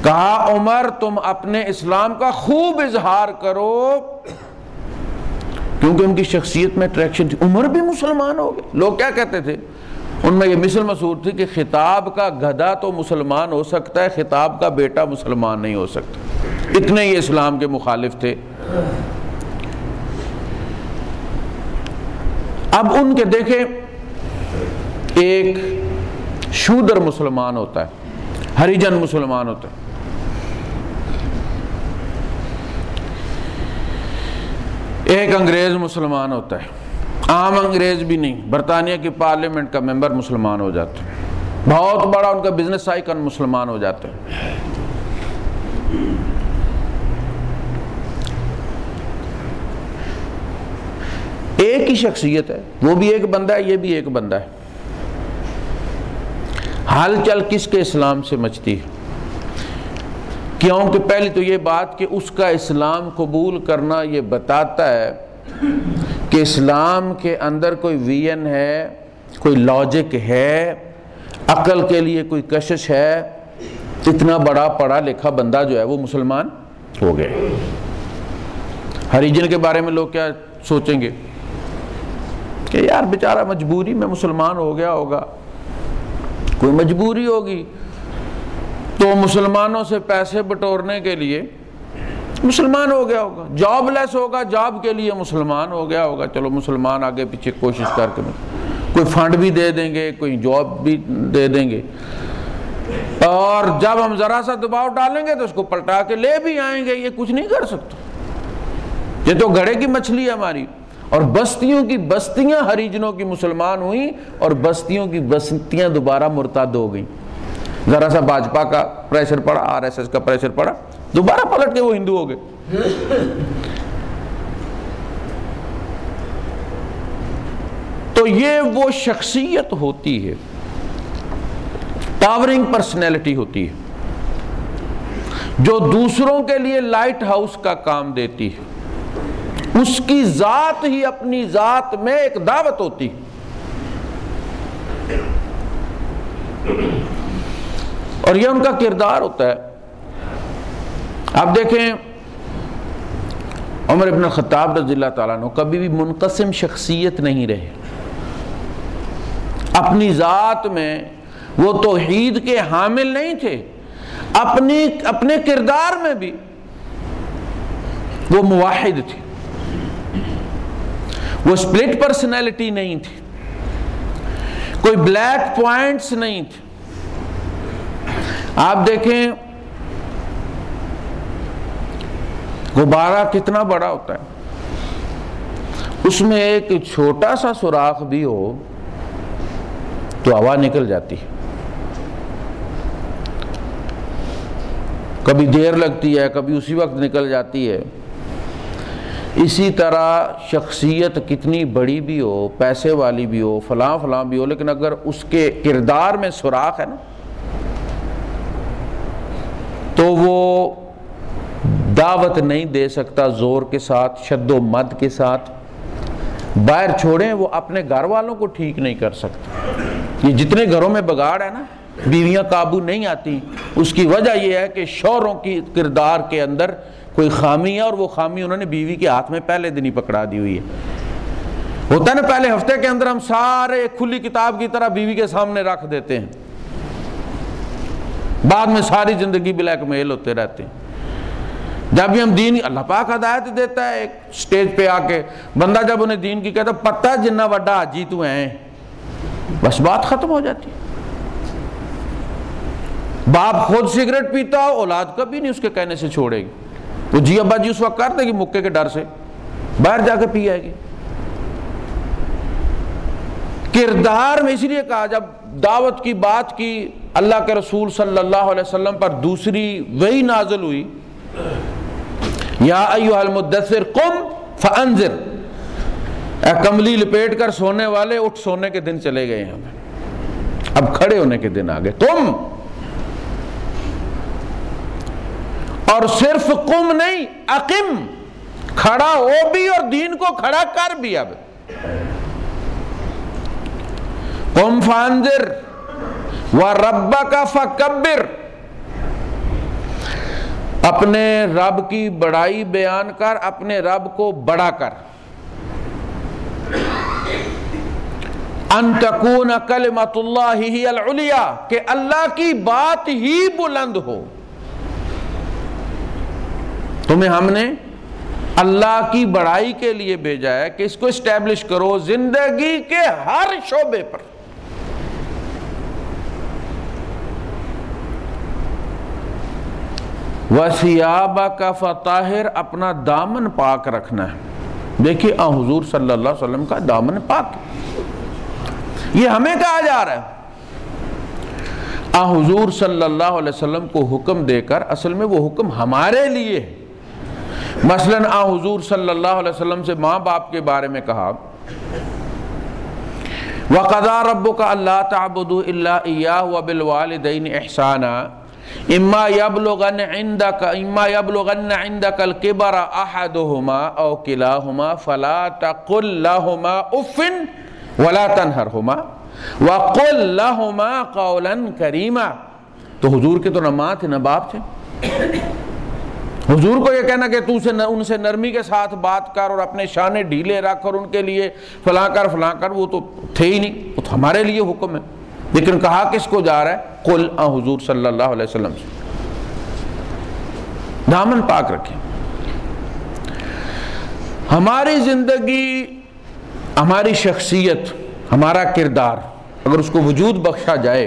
کہا، عمر، تم اپنے اسلام کا خوب اظہار کرو، کیونکہ ان کی شخصیت میں ٹریکشن تھی۔ عمر بھی مسلمان ہو گئے۔ لوگ کیا کہتے تھے؟ ان میں یہ مثل مسور تھی کہ خطاب کا گدھا تو مسلمان ہو سکتا ہے، خطاب کا بیٹا مسلمان نہیں ہو سکتا۔ اتنے ہی اسلام کے مخالف تھے۔ اب ان کے دیکھیں، ایک شودر مسلمان ہوتا ہے۔ ہریجن مسلمان ہوتا ہے ایک انگریز مسلمان ہوتا ہے۔ عام انگریز بھی نہیں، برطانیہ کی پارلیمنٹ کا ممبر مسلمان ہو جاتا ہے۔ بہت بڑا ان کا بزنس آئیکن مسلمان ہو جاتا ہے۔ ایک ہی شخصیت ہے، وہ بھی ایک بندہ ہے، یہ بھی ایک بندہ ہے۔ حال چل کس کے اسلام سے مچتی ہے؟ کیونکہ پہلی تو یہ بات کہ اس کا اسلام قبول کرنا یہ بتاتا ہے کہ اسلام کے اندر کوئی وین ہے، کوئی لاجک ہے، عقل کے لیے کوئی کشش ہے، اتنا بڑا پڑھا لکھا بندہ جو ہے وہ مسلمان ہو گئے ہریجن کے بارے میں لوگ کیا سوچیں گے؟ کہ یار بیچارہ مجبوری میں مسلمان ہو گیا ہوگا۔ کوئی مجبوری ہوگی تو مسلمانوں سے پیسے بٹورنے کے لیے مسلمان ہو گیا ہوگا جاب لیس ہوگا جاب کے لیے مسلمان ہو گیا ہوگا۔ چلو مسلمان آگے پیچھے کوشش کر کے۔ کوئی فنڈ بھی دے دیں گے، کوئی جاب بھی دے دیں گے۔ اور جب ہم ذرا سا دباؤ ڈالیں گے تو اس کو پلٹا کے لے بھی آئیں گے، یہ کچھ نہیں کر سکتا یہ تو گھڑے کی مچھلی ہے ہماری۔ اور بستیوں کی بستیاں ہریجنوں کی مسلمان ہوئیں اور بستیوں کی بستیاں دوبارہ مرتد ہو گئیں۔ ذرا سا بھاجپا کا پریشر پڑا آر ایس ایس کا پریشر پڑا، دوبارہ پلٹ کے وہ ہندو ہو گئے۔ تو یہ وہ شخصیت ہوتی ہے ٹاورنگ پرسنالٹی ہوتی ہے، جو دوسروں کے لیے لائٹ ہاؤس کا کام دیتی ہے۔ اس کی ذات ہی اپنی ذات میں ایک دعوت ہوتی اور یہ ان کا کردار ہوتا ہے۔ آپ دیکھیں عمر ابن خطاب رضی اللہ تعالیٰ نے کبھی بھی منقسم شخصیت نہیں رہے۔ اپنی ذات میں وہ توحید کے حامل نہیں تھے۔ اپنی، اپنے کردار میں بھی وہ مواحد تھے۔ وہ سپلٹ پرسنالٹی نہیں تھی۔ کوئی بلیک پوائنٹس نہیں تھے آپ دیکھیں، غبارہ کتنا بڑا ہوتا ہے۔ اس میں ایک چھوٹا سا سوراخ بھی ہو تو ہوا نکل جاتی۔ ہے کبھی دیر لگتی ہے، کبھی اسی وقت نکل جاتی ہے۔ اسی طرح شخصیت کتنی بڑی بھی ہو، پیسے والی بھی ہو، فلاں فلاں بھی ہو، لیکن اگر اس کے کردار میں سوراخ ہے نا، تو وہ دعوت نہیں دے سکتا زور کے ساتھ، شد و مد کے ساتھ۔ باہر چھوڑیں، وہ اپنے گھر والوں کو ٹھیک نہیں کر سکتا۔ یہ جتنے گھروں میں بگاڑ ہے نا، بیویاں قابو نہیں آتی۔ اس کی وجہ یہ ہے کہ شوروں کی کردار کے اندر کوئی خامی ہے اور وہ خامی انہوں نے بیوی کے ہاتھ میں پہلے دن ہی پکڑا دی ہوئی ہے۔ ہوتا ہے نا پہلے ہفتے کے اندر ہم سارے کھلی کتاب کی طرح بیوی کے سامنے رکھ دیتے ہیں۔ بعد میں ساری زندگی بلیک میل ہوتے رہتے ہیں۔ جب بھی ہم دین اللہ پاک ہدایت دیتا ہے ایک سٹیج پہ آ کے۔ بندہ جب انہیں دین کی کہتا پتہ جنہ وڈا جی تو ہیں۔ بس بات ختم ہو جاتی۔ باپ خود سگریٹ پیتا ہو اولاد کبھی نہیں اس کے کہنے سے چھوڑے گی۔ وہ جی ابا جی اس وقت کر دے گی مکے کے ڈر سے باہر جا کے پی آئے گی۔ کردار میں اس لیے کہا، جب دعوت کی بات کی اللہ کے رسول صلی اللہ علیہ وسلم پر دوسری وہی نازل ہوئی، یا ایوہ المدثر قم فانذر۔ اے کملی لپیٹ کر سونے والے اٹھ سونے کے دن چلے گئے ہمیں اب کھڑے ہونے کے دن آگے تم اور صرف کم نہیں اقم کھڑا ہو بھی اور دین کو کھڑا کر بھی اب۔ کم فانزر و رب کا فکبر۔ اپنے رب کی بڑائی بیان کر، اپنے رب کو بڑا کر۔ ان تکون کلمت اللہ ہی العلیہ کہ اللہ کی بات ہی بلند ہو۔ تمہیں ہم نے اللہ کی بڑائی کے لیے بھیجا ہے کہ اس کو اسٹیبلش کرو زندگی کے ہر شعبے پر۔ وسیابہ کا فتاہر اپنا دامن پاک رکھنا ہے۔ دیکھیے حضور صلی اللہ علیہ وسلم کا دامن پاک۔ یہ ہمیں کہا جا رہا ہے۔ آ، حضور صلی اللہ علیہ وسلم کو حکم دے کر، اصل میں وہ حکم ہمارے لیے ہے۔ مثلا آ حضور صلی اللہ علیہ وسلم سے ماں باپ کے بارے میں کہا، وَقَضَى رَبُّكَ أَلَّا تَعْبُدُوا إِلَّا إِيَّاهُ وَبِالْوَالِدَيْنِ إِحْسَانًا اما يبلغن عندك اما يبلغن عندك الكبر احدهما او كلاهما فلا تقل لهما اف ولا تنهرهما وقل لهما قولا كريما۔ تو حضور کے تو نہ ماں تھے، نہ باپ تھے۔ حضور کو یہ کہنا کہ تو سے ان سے نرمی کے ساتھ بات کر اور اپنے شانے ڈھیلے رکھ اور ان کے لیے فلاں کر فلاں کر، وہ تو تھے ہی نہیں، وہ تو ہمارے لیے حکم ہے۔ لیکن کہا کس کو جا رہا ہے؟ قل حضور صلی اللہ علیہ وسلم سے۔ دامن پاک رکھیں۔ ہماری زندگی، ہماری شخصیت، ہمارا کردار اگر اس کو وجود بخشا جائے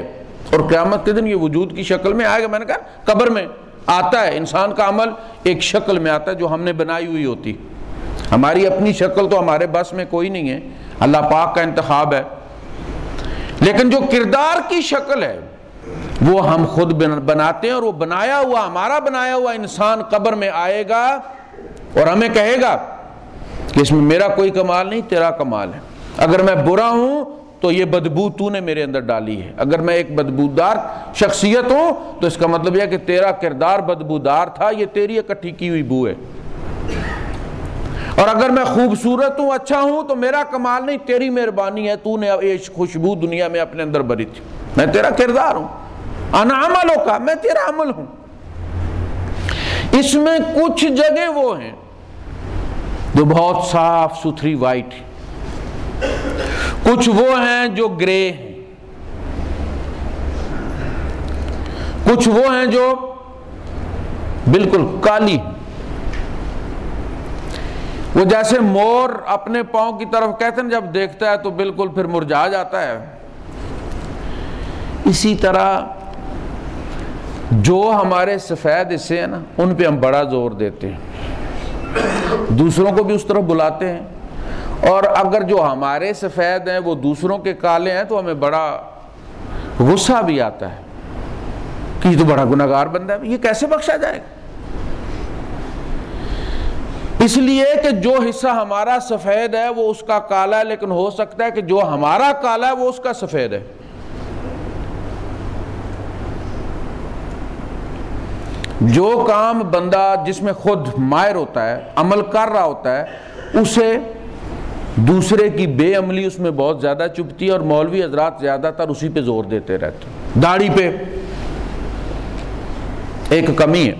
اور قیامت کے دن یہ وجود کی شکل میں آئے گا، میں نے کہا، قبر میں آتا ہے، انسان کا عمل ایک شکل میں آتا ہے جو ہم نے بنائی ہوئی ہوتی۔ ہماری اپنی شکل تو ہمارے بس میں کوئی نہیں ہے۔ اللہ پاک کا انتخاب ہے۔ لیکن جو کردار کی شکل ہے، وہ ہم خود بناتے ہیں اور وہ بنایا ہوا، ہمارا بنایا ہوا انسان قبر میں آئے گا اور ہمیں کہے گا کہ اس میں میرا کوئی کمال نہیں، تیرا کمال ہے۔ اگر میں برا ہوں تو یہ بدبو تو نے میرے اندر ڈالی ہے۔ اگر میں ایک بدبودار شخصیت ہوں، تو اس کا مطلب یہ کہ تیرا کردار بدبودار تھا، یہ تیری اکٹھی کی ہوئی بو ہے۔ اور اگر میں خوبصورت ہوں اچھا ہوں، تو میرا کمال نہیں، تیری مہربانی ہے، تو نے خوشبو دنیا میں اپنے اندر بری تھی۔ میں تیرا کردار ہوں۔ انا عملوں کا، میں تیرا عمل ہوں۔ اس میں کچھ جگہ وہ ہیں جو بہت صاف ستھری وائٹ کچھ وہ ہیں جو گرے ہیں۔ کچھ وہ ہیں جو بالکل کالی وہ جیسے مور اپنے پاؤں کی طرف کہتے ہیں، جب دیکھتا ہے تو بالکل پھر مرجا جاتا ہے۔ اسی طرح جو ہمارے سفید حصے ہیں نا، ان پہ ہم بڑا زور دیتے ہیں۔ دوسروں کو بھی اس طرح بلاتے ہیں۔ اور اگر جو ہمارے سفید ہیں وہ دوسروں کے کالے ہیں تو ہمیں بڑا غصہ بھی آتا ہے کہ یہ تو بڑا گناہ گار بندہ ہے، یہ کیسے بخشا جائے گا؟ اس لیے کہ جو حصہ ہمارا سفید ہے وہ اس کا کالا ہے، لیکن ہو سکتا ہے کہ جو ہمارا کالا ہے وہ اس کا سفید ہے۔ جو کام بندہ جس میں خود مائر ہوتا ہے، عمل کر رہا ہوتا ہے، اسے دوسرے کی بے عملی اس میں بہت زیادہ چپتی ہے اور مولوی حضرات زیادہ تر اسی پہ زور دیتے رہتے داڑھی پہ ایک کمی ہے۔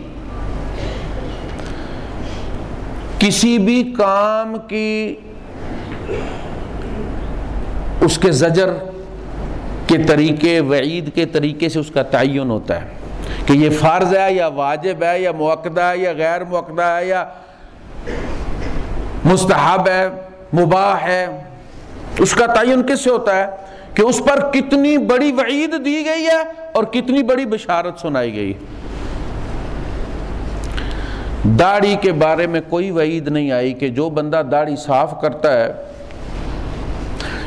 کسی بھی کام کی اس کے زجر کے طریقے، وعید کے طریقے سے اس کا تعین ہوتا ہے کہ یہ فرض ہے یا واجب ہے یا موقع ہے یا غیر موقع ہے یا مستحب ہے۔ مباح ہے۔ اس کا تعین کس سے ہوتا ہے؟ کہ اس پر کتنی بڑی وعید دی گئی ہے اور کتنی بڑی بشارت سنائی گئی۔ داڑھی کے بارے میں کوئی وعید نہیں آئی کہ جو بندہ داڑھی صاف کرتا ہے،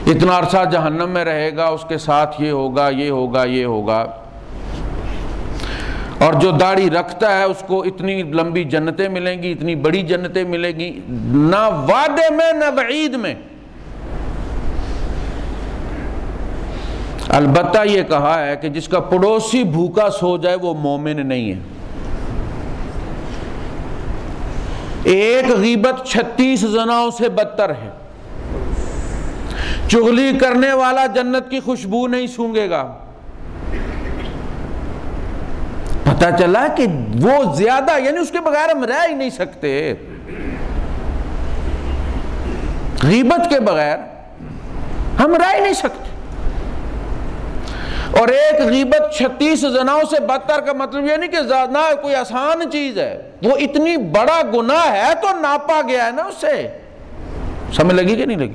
اتنا عرصہ جہنم میں رہے گا، اس کے ساتھ یہ ہوگا یہ ہوگا یہ ہوگا۔ اور جو داڑھی رکھتا ہے، اس کو اتنی لمبی جنتیں ملیں گی، اتنی بڑی جنتیں ملیں گی، نہ وعدے میں، نہ وعید میں۔ البتہ یہ کہا ہے کہ جس کا پڑوسی بھوکا سو جائے، وہ مومن نہیں ہے۔ ایک غیبت چھتیس زناؤں سے بدتر ہے۔ چغلی کرنے والا جنت کی خوشبو نہیں سونگے گا۔ پتا چلا کہ وہ زیادہ یعنی اس کے بغیر ہم رہ ہی نہیں سکتے۔ غیبت کے بغیر ہم رہ ہی نہیں سکتے۔ اور ایک غیبت چھتیس زناؤں سے بدتر کا مطلب یہ نہیں کہ زیادہ کوئی آسان چیز ہے۔ وہ اتنی بڑا گناہ ہے تو ناپا گیا ہے نا اس سے سمجھ لگی کہ نہیں لگی؟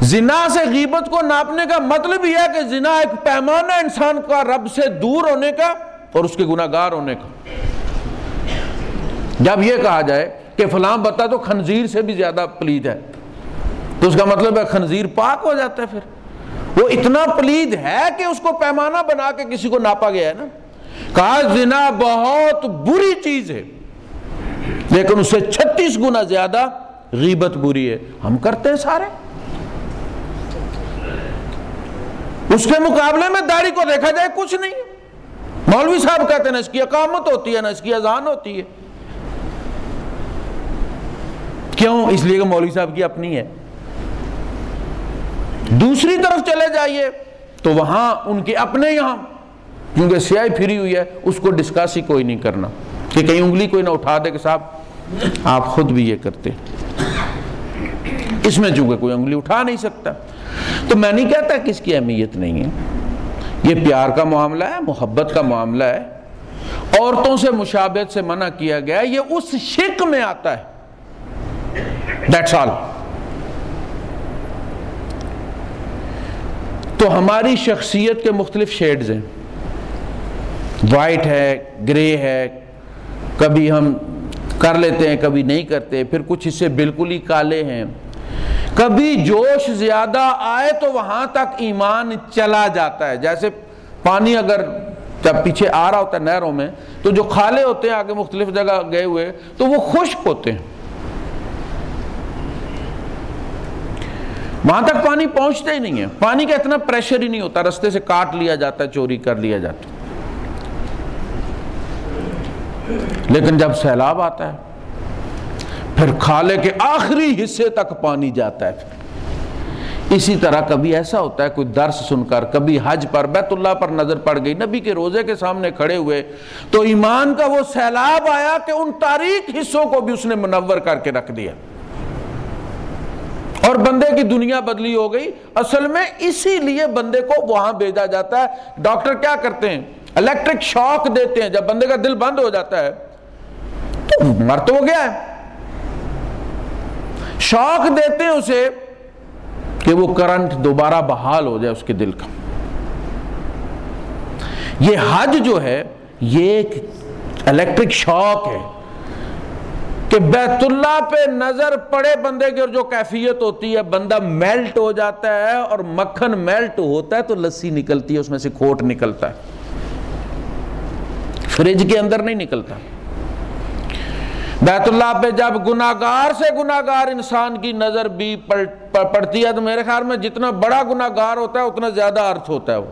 زنا سے غیبت کو ناپنے کا مطلب یہ ہے کہ زنا ایک پیمانہ انسان کا رب سے دور ہونے کا اور اس کے گناہ گار ہونے کا۔ جب یہ کہا جائے کہ فلاں بتا تو خنزیر سے بھی زیادہ پلید ہے۔ تو اس کا مطلب ہے خنزیر پاک ہو جاتا ہے پھر۔ وہ اتنا پلید ہے کہ اس کو پیمانہ بنا کے کسی کو ناپا گیا ہے نا۔ کہا زنا بہت بری چیز ہے، لیکن اس سے چھتیس گنا زیادہ غیبت بری ہے۔ ہم کرتے ہیں سارے۔ اس کے مقابلے میں داڑھی کو دیکھا جائے کچھ نہیں۔ مولوی صاحب کہتے ہیں نا اس کی اقامت ہوتی ہے نا اس کی اذان ہوتی ہے۔ کیوں؟ اس لیے کہ مولوی صاحب کی اپنی ہے۔ دوسری طرف چلے جائیے تو وہاں ان کے اپنے یہاں، کیونکہ سیاہی پھری ہوئی ہے، اس کو ڈسکس ہی کوئی نہیں کرنا۔ کہ کہیں انگلی کوئی نہ اٹھا دے کہ صاحب، آپ خود بھی یہ کرتے۔ اس میں چونکہ کوئی انگلی اٹھا نہیں سکتا۔ تو میں نہیں کہتا کہ اس کی اہمیت نہیں ہے۔ یہ پیار کا معاملہ ہے، محبت کا معاملہ ہے۔ عورتوں سے مشابہت سے منع کیا گیا، یہ اس شک میں آتا ہے۔ دیٹس آل تو ہماری شخصیت کے مختلف شیڈز ہیں۔ وائٹ ہے، گرے ہے، کبھی ہم کر لیتے ہیں، کبھی نہیں کرتے، پھر کچھ حصے بالکل ہی کالے ہیں۔ کبھی جوش زیادہ آئے تو وہاں تک ایمان چلا جاتا ہے۔ جیسے پانی اگر جب پیچھے آ رہا ہوتا ہے نہروں میں، تو جو کھالے ہوتے ہیں آگے مختلف جگہ گئے ہوئے، تو وہ خشک ہوتے ہیں۔ وہاں تک پانی پہنچتا ہی نہیں ہے۔ پانی کا اتنا پریشر ہی نہیں ہوتا۔ رستے سے کاٹ لیا جاتا ہے، چوری کر لیا جاتا ہے۔ لیکن جب سیلاب آتا ہے پھر کھالے کے آخری حصے تک پانی جاتا ہے پھر۔ اسی طرح کبھی ایسا ہوتا ہے، کوئی درس سن کر، کبھی حج پر، بیت اللہ پر نظر پڑ گئی، نبی کے روزے کے سامنے کھڑے ہوئے، تو ایمان کا وہ سیلاب آیا کہ ان تاریخ حصوں کو بھی اس نے منور کر کے رکھ دیا۔ اور بندے کی دنیا بدلی ہو گئی۔ اصل میں اسی لیے بندے کو وہاں بھیجا جاتا ہے۔ ڈاکٹر کیا کرتے ہیں؟ الیکٹرک شاک دیتے ہیں۔ جب بندے کا دل بند ہو جاتا ہے، تو مر تو ہو گیا ہے۔ شاک دیتے ہیں اسے کہ وہ کرنٹ دوبارہ بحال ہو جائے اس کے دل کا۔ یہ حج جو ہے، یہ ایک الیکٹرک شاک ہے کہ بیت اللہ پہ نظر پڑے بندے کی اور جو کیفیت ہوتی ہے، بندہ میلٹ ہو جاتا ہے اور مکھن میلٹ ہوتا ہے تو لسی نکلتی ہے، اس میں سے کھوٹ نکلتا ہے۔ فریج کے اندر نہیں نکلتا۔ بیت اللہ پہ جب گناگار سے گناگار انسان کی نظر بھی پڑتی ہے تو میرے خیال میں جتنا بڑا گناگار ہوتا ہے اتنا زیادہ ارتھ ہوتا ہے وہ۔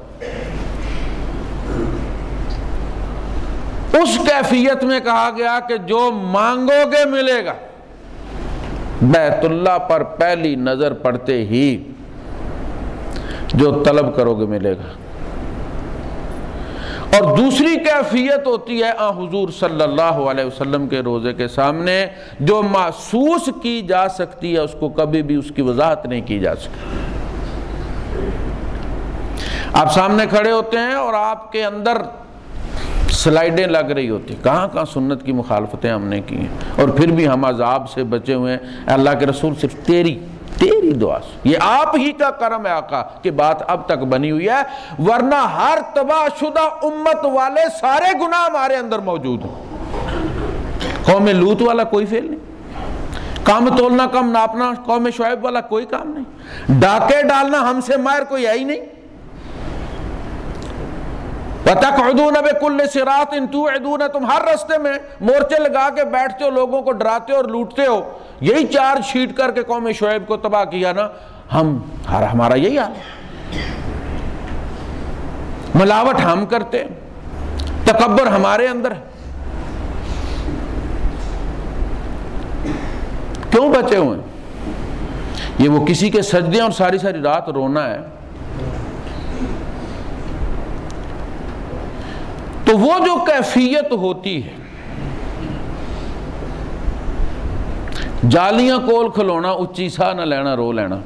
اس کیفیت میں کہا گیا کہ جو مانگو گے ملے گا۔ بیت اللہ پر پہلی نظر پڑتے ہی جو طلب کرو گے ملے گا۔ اور دوسری کیفیت ہوتی ہے آن حضور صلی اللہ علیہ وسلم کے روزے کے سامنے جو محسوس کی جا سکتی ہے، اس کو کبھی بھی اس کی وضاحت نہیں کی جا سکتی۔ آپ سامنے کھڑے ہوتے ہیں اور آپ کے اندر سلائیڈیں لگ رہی ہوتی کہاں کہاں سنت کی مخالفتیں ہم نے کی ہیں؟ اور پھر بھی ہم عذاب سے بچے ہوئے ہیں۔ اللہ کے رسول، صرف تیری تیری دعا سے۔ یہ آپ ہی کا کرم ہے آقا کہ بات اب تک بنی ہوئی ہے، ورنہ ہر تباہ شدہ امت والے سارے گناہ ہمارے اندر موجود ہیں قوم لوت والا کوئی فیل نہیں۔ کام تولنا کم ناپنا، قوم شعیب والا کوئی کام نہیں۔ ڈاکے ڈالنا ہم سے مائر کوئی ہے ہی نہیں۔ وَتَقْعُدُونَ بِكُلِّ صِرَاطٍ تُوعِدُونَ، تم ہر رستے میں مورچے لگا کے بیٹھتے ہو، لوگوں کو ڈراتے ہو اور لوٹتے ہو۔ یہی چار شیٹ کر کے قوم شعیب کو تباہ کیا نا۔ ہم ہمارا یہی حال ہے۔ ملاوٹ ہم کرتے تکبر ہمارے اندر ہے۔ کیوں بچے ہوئے یہ وہ کسی کے سجدے اور ساری ساری رات رونا ہے۔ تو وہ جو کیفیت ہوتی ہے، جالیاں کول کھلونا اچھی سا نہ لینا، رو لینا۔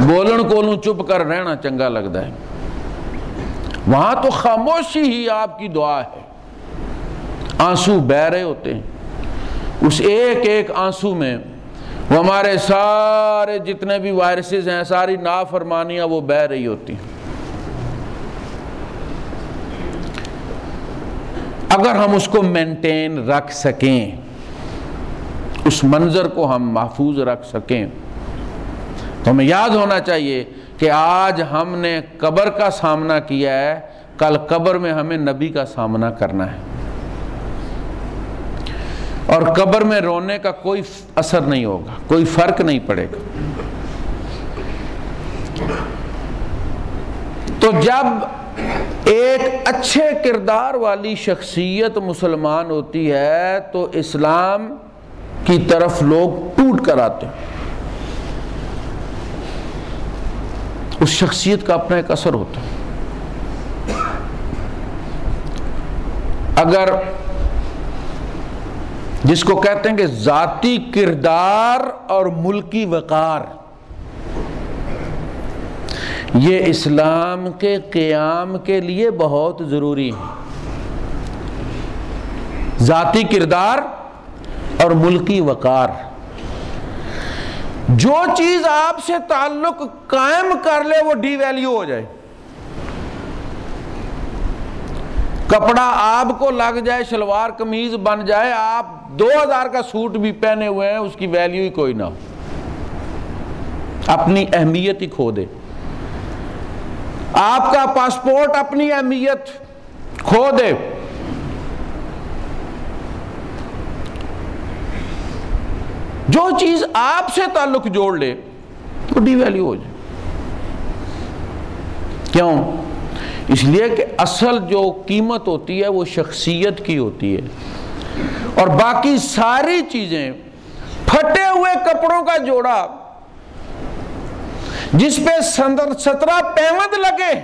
بولن کولوں چپ کر رہنا چنگا لگتا ہے۔ وہاں تو خاموشی ہی آپ کی دعا ہے۔ آنسو بہ رہے ہوتے ہیں۔ اس ایک ایک آنسو میں وہ ہمارے سارے جتنے بھی وائرسز ہیں، ساری نافرمانیاں وہ بہ رہی ہوتی ہیں۔ اگر ہم اس کو مینٹین رکھ سکیں، اس منظر کو ہم محفوظ رکھ سکیں۔ تو ہمیں یاد ہونا چاہیے کہ آج ہم نے قبر کا سامنا کیا ہے، کل قبر میں ہمیں نبی کا سامنا کرنا ہے۔ اور قبر میں رونے کا کوئی اثر نہیں ہوگا، کوئی فرق نہیں پڑے گا۔ تو جب ایک اچھے کردار والی شخصیت مسلمان ہوتی ہے تو اسلام کی طرف لوگ ٹوٹ کر آتے ہیں۔ اس شخصیت کا اپنا ایک اثر ہوتا ہے۔ اگر جس کو کہتے ہیں کہ ذاتی کردار اور ملکی وقار یہ اسلام کے قیام کے لیے بہت ضروری ہے ذاتی کردار اور ملکی وقار۔ جو چیز آپ سے تعلق قائم کر لے، وہ ڈی ویلیو ہو جائے۔ کپڑا آپ کو لگ جائے، شلوار کمیز بن جائے، آپ دو ہزار کا سوٹ بھی پہنے ہوئے ہیں، اس کی ویلیو ہی کوئی نہ ہو۔ اپنی اہمیت ہی کھو دے۔ آپ کا پاسپورٹ اپنی اہمیت کھو دے۔ جو چیز آپ سے تعلق جوڑ لے، وہ ڈی ویلیو ہو جائے۔ کیوں؟ اس لیے کہ اصل جو قیمت ہوتی ہے، وہ شخصیت کی ہوتی ہے۔ اور باقی ساری چیزیں پھٹے ہوئے کپڑوں کا جوڑا جس پہ سترہ پیمند لگے۔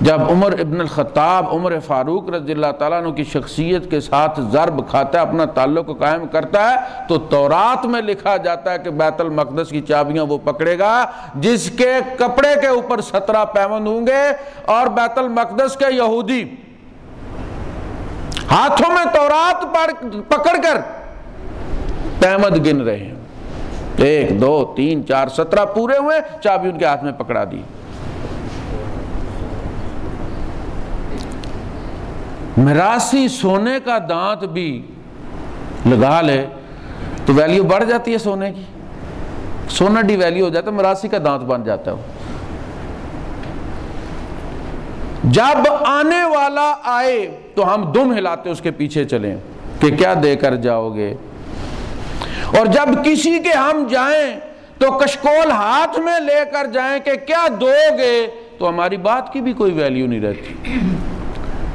جب عمر ابن الخطاب، عمر فاروق رضی اللہ تعالیٰ عنہ کی شخصیت کے ساتھ ضرب کھاتا ہے، اپنا تعلق قائم کرتا ہے، تو تورات میں لکھا جاتا ہے کہ بیت المقدس کی چابیاں وہ پکڑے گا، جس کے کپڑے کے اوپر سترہ پیمند ہوں گے اور بیت المقدس کے یہودی ہاتھوں میں تورات پکڑ کر پیمند گن رہے ہیں۔ ایک، دو، تین، چار، سترہ پورے ہوئے، چابی ان کے ہاتھ میں پکڑا دی۔ مراسی سونے کا دانت بھی لگا لے تو ویلیو بڑھ جاتی ہے سونے کی۔ سونا ڈی ویلیو ہو جاتا ہے مراسی کا دانت بن جاتا ہے۔ جب آنے والا آئے تو ہم دم ہلاتے، اس کے پیچھے چلیں کہ کیا دے کر جاؤ گے؟ اور جب کسی کے ہم جائیں تو کشکول ہاتھ میں لے کر جائیں کہ کیا دو گے، تو ہماری بات کی بھی کوئی ویلیو نہیں رہتی۔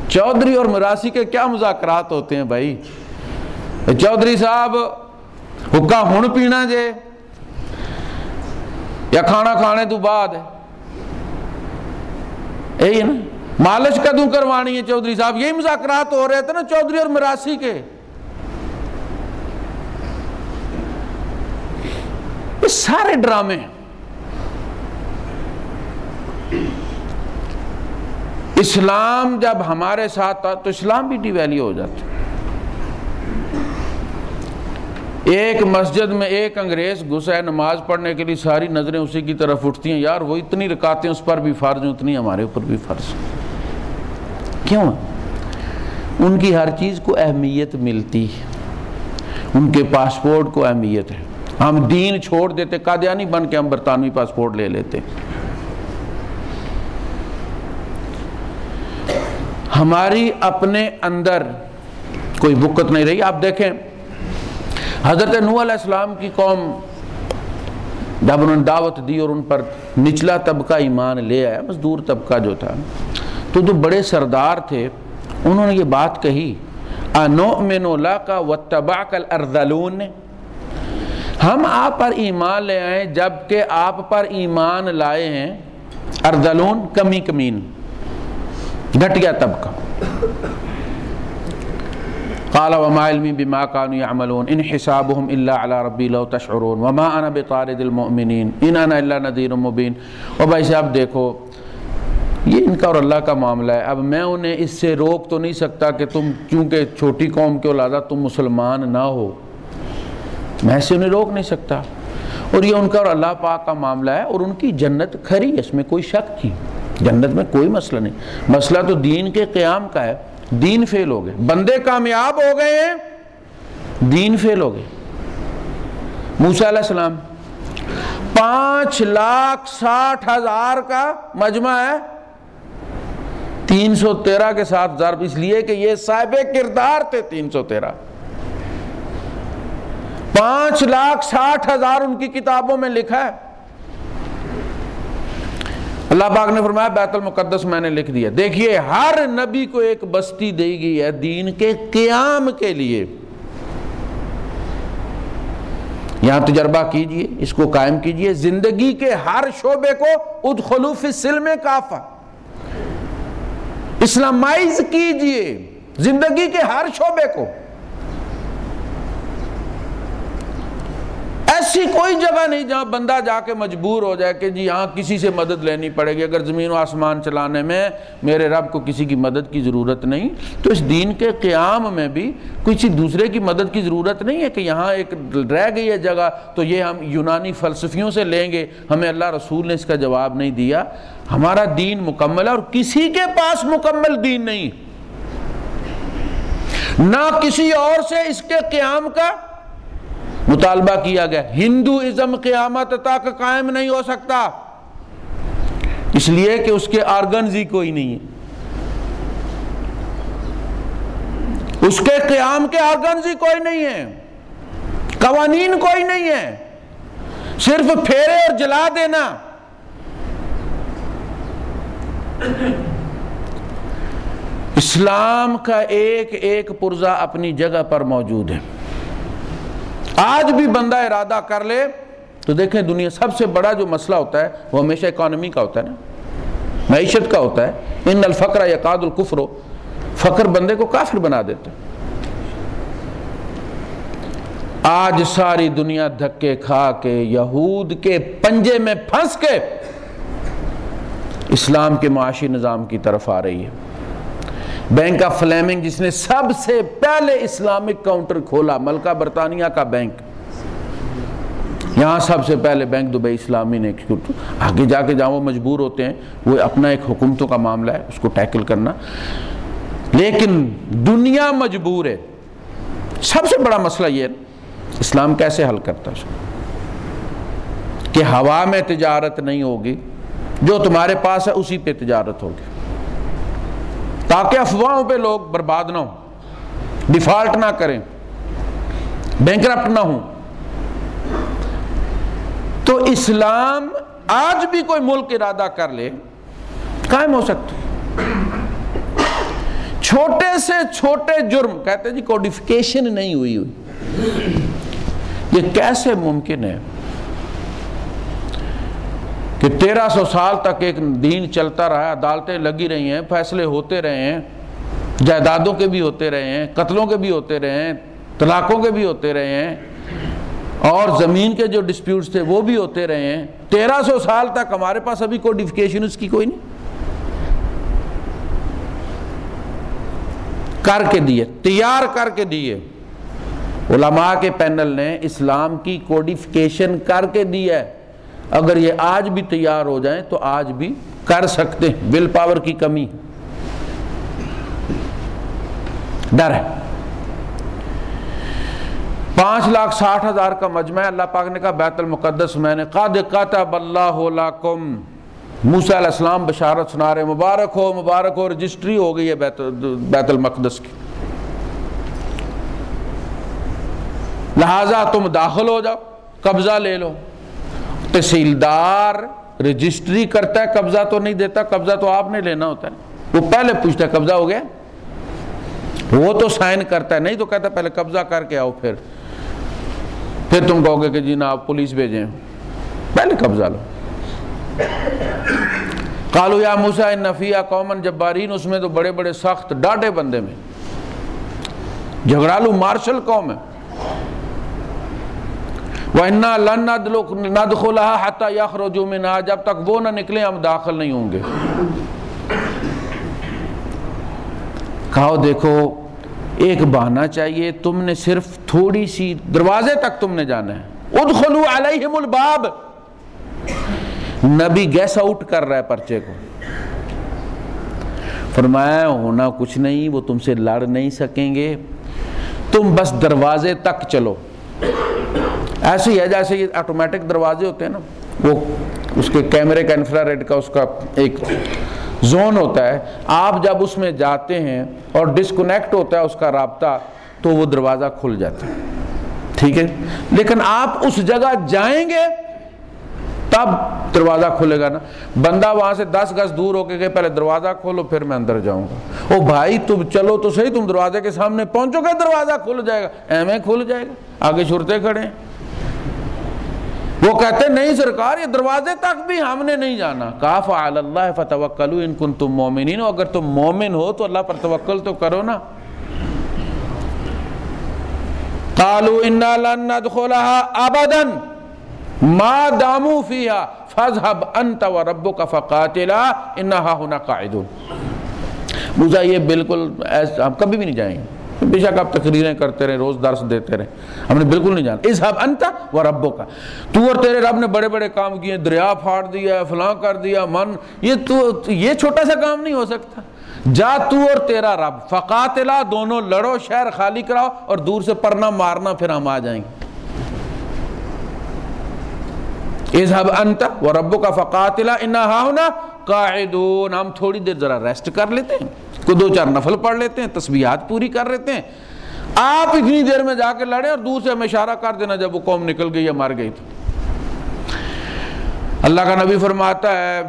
چودھری اور مراسی کے کیا مذاکرات ہوتے ہیں بھائی؟ چودھری صاحب، حکا ہن پینا جے، یا کھانا کھانے تو بعد؟ یہی ہے نا۔ مالش کدوں کروانی ہے چودھری صاحب؟ یہی مذاکرات ہو رہے تھے نا چودھری اور مراسی کے۔ یہ سارے ڈرامے اسلام جب ہمارے ساتھ تھا تو اسلام بھی ڈی ویلیو ہو جاتا ایک مسجد میں ایک انگریز گھسا ہے نماز پڑھنے کے لیے ساری نظریں اسی کی طرف اٹھتی ہیں، یار وہ اتنی رکاتے اس پر بھی فرض ہیں، اتنی ہمارے اوپر بھی فرض کیوں؟ ان کی ہر چیز کو اہمیت ملتی ہے۔ ان کے پاسپورٹ کو اہمیت ہے۔ ہم دین چھوڑ دیتے، قادیانی بن کے ہم برطانوی پاسپورٹ لے لیتے۔ ہماری اپنے اندر کوئی بکت نہیں رہی۔ آپ دیکھیں، حضرت نوح علیہ السلام کی قوم جب انہوں نے دعوت دی اور ان پر نچلا طبقہ ایمان لے آیا، مزدور طبقہ جو تھا، تو جو بڑے سردار تھے، انہوں نے یہ بات کہی انؤمن لک واتبعك الارذلون؟ نے ہم آپ پر ایمان لے آئے جبکہ آپ پر ایمان لائے ہیں۔ اردلون، کمی، کمین۔ گھٹیا طبقہ۔ قال وما علمي بما كانوا يعملون ان حسابهم الا على ربي لو تشعرون۔ وما انا بطارد المؤمنين ان انا الا نذير مبين اور بھائی صاحب، دیکھو، یہ ان کا اور اللہ کا معاملہ ہے۔ اب میں انہیں اس سے روک تو نہیں سکتا کہ تم، چونکہ چھوٹی قوم کے اولادہ، تم مسلمان نہ ہو۔ میں ایسے انہیں روک نہیں سکتا۔ اور یہ ان کا اور اللہ پاک کا معاملہ ہے اور ان کی جنت کھری ہے، اس میں کوئی شک نہیں۔ جنت میں کوئی مسئلہ نہیں۔ مسئلہ تو دین کے قیام کا ہے۔ دین فیل ہو گئے۔ بندے کامیاب ہو گئے ہیں۔ دین فیل ہو گئے۔ موسیٰ علیہ السلام، پانچ لاکھ ساٹھ ہزار کا مجمع ہے۔ تین سو تیرہ کے ساتھ ضرب اس لیے کہ یہ صاحب کردار تھے تین سو تیرہ۔ پانچ لاکھ ساٹھ ہزار ان کی کتابوں میں لکھا ہے۔ اللہ پاک نے فرمایا، بیت المقدس میں نے لکھ دیا۔ دیکھیے، ہر نبی کو ایک بستی دی گئی ہے دین کے قیام کے لیے۔ یہاں تجربہ کیجیے، اس کو قائم کیجیے۔ زندگی کے ہر شعبے کو ادخلو فی السلم کافا اسلامائز کیجیے۔ زندگی کے ہر شعبے کو۔ ایسی کوئی جگہ نہیں جہاں بندہ جا کے مجبور ہو جائے کہ جی یہاں کسی سے مدد لینی پڑے گی۔ اگر زمین و آسمان چلانے میں میرے رب کو کسی کی مدد کی ضرورت نہیں، تو اس دین کے قیام میں بھی کسی دوسرے کی مدد کی ضرورت نہیں ہے کہ یہاں ایک رہ گئی ہے جگہ تو یہ ہم یونانی فلسفیوں سے لیں گے۔ ہمیں اللہ رسول نے اس کا جواب نہیں دیا۔ ہمارا دین مکمل ہے اور کسی کے پاس مکمل دین نہیں۔ نہ کسی اور سے اس کے قیام کا مطالبہ کیا گیا۔ ہندو ازم قیامت تک قائم نہیں ہو سکتا۔ اس لیے کہ اس کے آرگنز ہی کوئی نہیں ہے۔ اس کے قیام کے آرگنز ہی کوئی نہیں ہے۔ قوانین کوئی نہیں ہے۔ صرف پھیرے اور جلا دینا۔ اسلام کا ایک ایک پرزہ اپنی جگہ پر موجود ہے۔ آج بھی بندہ ارادہ کر لے، تو دیکھیں دنیا سب سے بڑا جو مسئلہ ہوتا ہے، وہ ہمیشہ اکانومی کا ہوتا ہے نا۔ معیشت کا ہوتا ہے۔ ان الفقر یقاد الکفر، فقر بندے کو کافر بنا دیتا ہے۔ آج ساری دنیا دھکے کھا کے، یہود کے پنجے میں پھنس کے اسلام کے معاشی نظام کی طرف آ رہی ہے۔ بینک آف فلیمنگ جس نے سب سے پہلے اسلامک کاؤنٹر کھولا، ملکہ برطانیہ کا بینک۔ یہاں سب سے پہلے بینک دبئی اسلامی نے آگے جا کے جہاں وہ مجبور ہوتے ہیں، وہ اپنا ایک حکومتوں کا معاملہ ہے، اس کو ٹیکل کرنا۔ لیکن دنیا مجبور ہے۔ سب سے بڑا مسئلہ یہ اسلام کیسے حل کرتا ہے؟ کہ ہوا میں تجارت نہیں ہوگی، جو تمہارے پاس ہے، اسی پہ تجارت ہوگی۔ تاکہ افواہوں پہ لوگ برباد نہ ہوں ڈیفالٹ نہ کریں بینکرپٹ نہ ہوں۔ تو اسلام آج بھی کوئی ملک ارادہ کر لے، قائم ہو سکتا چھوٹے سے چھوٹے جرم، کہتے جی کوڈیفکیشن نہیں ہوئی ہوئی۔ یہ کیسے ممکن ہے؟ کہ تیرہ سو سال تک ایک دین چلتا رہا، عدالتیں لگی رہی ہیں، فیصلے ہوتے رہے ہیں، جائیدادوں کے بھی ہوتے رہے ہیں، قتلوں کے بھی ہوتے رہے ہیں، طلاقوں کے بھی ہوتے رہے ہیں، اور زمین کے جو ڈسپیوٹس تھے وہ بھی ہوتے رہے ہیں۔ تیرہ سو سال تک ہمارے پاس ابھی کوڈیفکیشن اس کی کوئی نہیں۔ کر کے دیے، تیار کر کے دیے۔ علماء کے پینل نے اسلام کی کوڈیفکیشن کر کے دی ہے۔ اگر یہ آج بھی تیار ہو جائیں تو آج بھی کر سکتے ہیں۔ ول پاور کی کمی ڈر ہے۔ پانچ لاکھ ساٹھ ہزار کا مجمع اللہ پاک نے کہا، بیت المقدس میں نے قد قطب اللہ لکم۔ موسیٰ علیہ السلام بشارت سنا رہے مبارک ہو مبارک ہو، رجسٹری ہو گئی ہے بیت المقدس کی۔ لہٰذا تم داخل ہو جاؤ، قبضہ لے لو۔ تحصیلدار رجسٹری کرتا ہے، قبضہ تو نہیں دیتا، قبضہ تو آپ نے لینا ہوتا ہے۔ وہ پہلے پوچھتا ہے، قبضہ ہو گیا؟ وہ تو سائن کرتا ہے، نہیں تو کہتا پہلے قبضہ کر کے آؤ پھر۔ پھر تم کہو گے کہ جی نا آپ پولیس بھیجیں۔ پہلے قبضہ لو۔ کالو یا موسا نفیہ کومن جبارین، اس میں تو بڑے بڑے سخت ڈاٹے بندے میں جھگڑالو مارشل قوم ہے۔ وَإِنَّا لَن نَدْخُلَهَا حَتَّى يَخْرُجُوا مِنْهَا۔ جب تک وہ نہ نکلیں، ہم داخل نہیں ہوں گے۔ کہو دیکھو، ایک بہانہ چاہیے۔ تم نے صرف تھوڑی سی دروازے تک تم نے جانا ہے۔ ادخلوا علیہم الباب۔ نبی گیس آؤٹ کر رہا ہے پرچے کو۔ فرمایا، ہونا کچھ نہیں، وہ تم سے لڑ نہیں سکیں گے۔ تم بس دروازے تک چلو۔ ایسے ہی ہے جیسے یہ آٹومیٹک دروازے ہوتے ہیں نا، وہ اس کے کیمرے کا انفرا ریڈ کا، اس کا ایک زون ہوتا ہے۔ آپ جب اس میں جاتے ہیں اور ڈسکنیکٹ ہوتا ہے اس کا رابطہ، تو وہ دروازہ کھل جاتا ہے۔ ٹھیک ہے؟ لیکن آپ اس جگہ جائیں گے، تب دروازہ کھلے گا نا۔ بندہ وہاں سے دس گز دور ہو کے کہ پہلے دروازہ کھولو، پھر میں اندر جاؤں گا۔ او بھائی، تم چلو تو صحیح، تم دروازے کے سامنے پہنچو گے، دروازہ کھل جائے گا۔ ایم کھل جائے گا۔ آگے چھوڑتے کھڑے ہیں۔ وہ کہتے نہیں سرکار، یہ دروازے تک بھی ہم نے نہیں جانا۔ کاف اللہ فتوکلو ان کن تم مومنین ہو اگر تم مومن ہو تو اللہ پر توکل تو کرو نا۔ قالوا انا لن ندخلها ابدا، ما داموا فيها فاذهب انت وربك فقاتلا انها هنا قاعدون۔ موسیٰ یہ بالکل ایسا ہم کبھی بھی نہیں جائیں۔ گے بے شک آپ تقریریں کرتے رہے روز درس دیتے رہے ہم نے بالکل نہیں جانا۔ اس حب انتا وہ ربوں کا تو اور تیرے رب نے بڑے بڑے کام کیے، دریا پھاڑ دیا، فلاں کر دیا، من۔ یہ تو، یہ چھوٹا سا کام نہیں ہو سکتا۔ جا تو اور تیرا رب۔ فقاتلا، دونوں لڑو، شہر خالی کراؤ اور دور سے پرنا مارنا، پھر ہم آ جائیں گے۔ اذهب انت وربك فقاتلا، انا هاهنا قاعدون۔ ہم تھوڑی دیر ذرا ریسٹ کر لیتے ہیں۔ کو دو چار نفل پڑھ لیتے ہیں، تسبیحات پوری کر لیتے ہیں۔ آپ اتنی دیر میں جا کے لڑے اور دور سے ہمیں اشارہ کر دینا، جب وہ قوم نکل گئی یا مر گئی تھی اللہ کا نبی فرماتا ہے،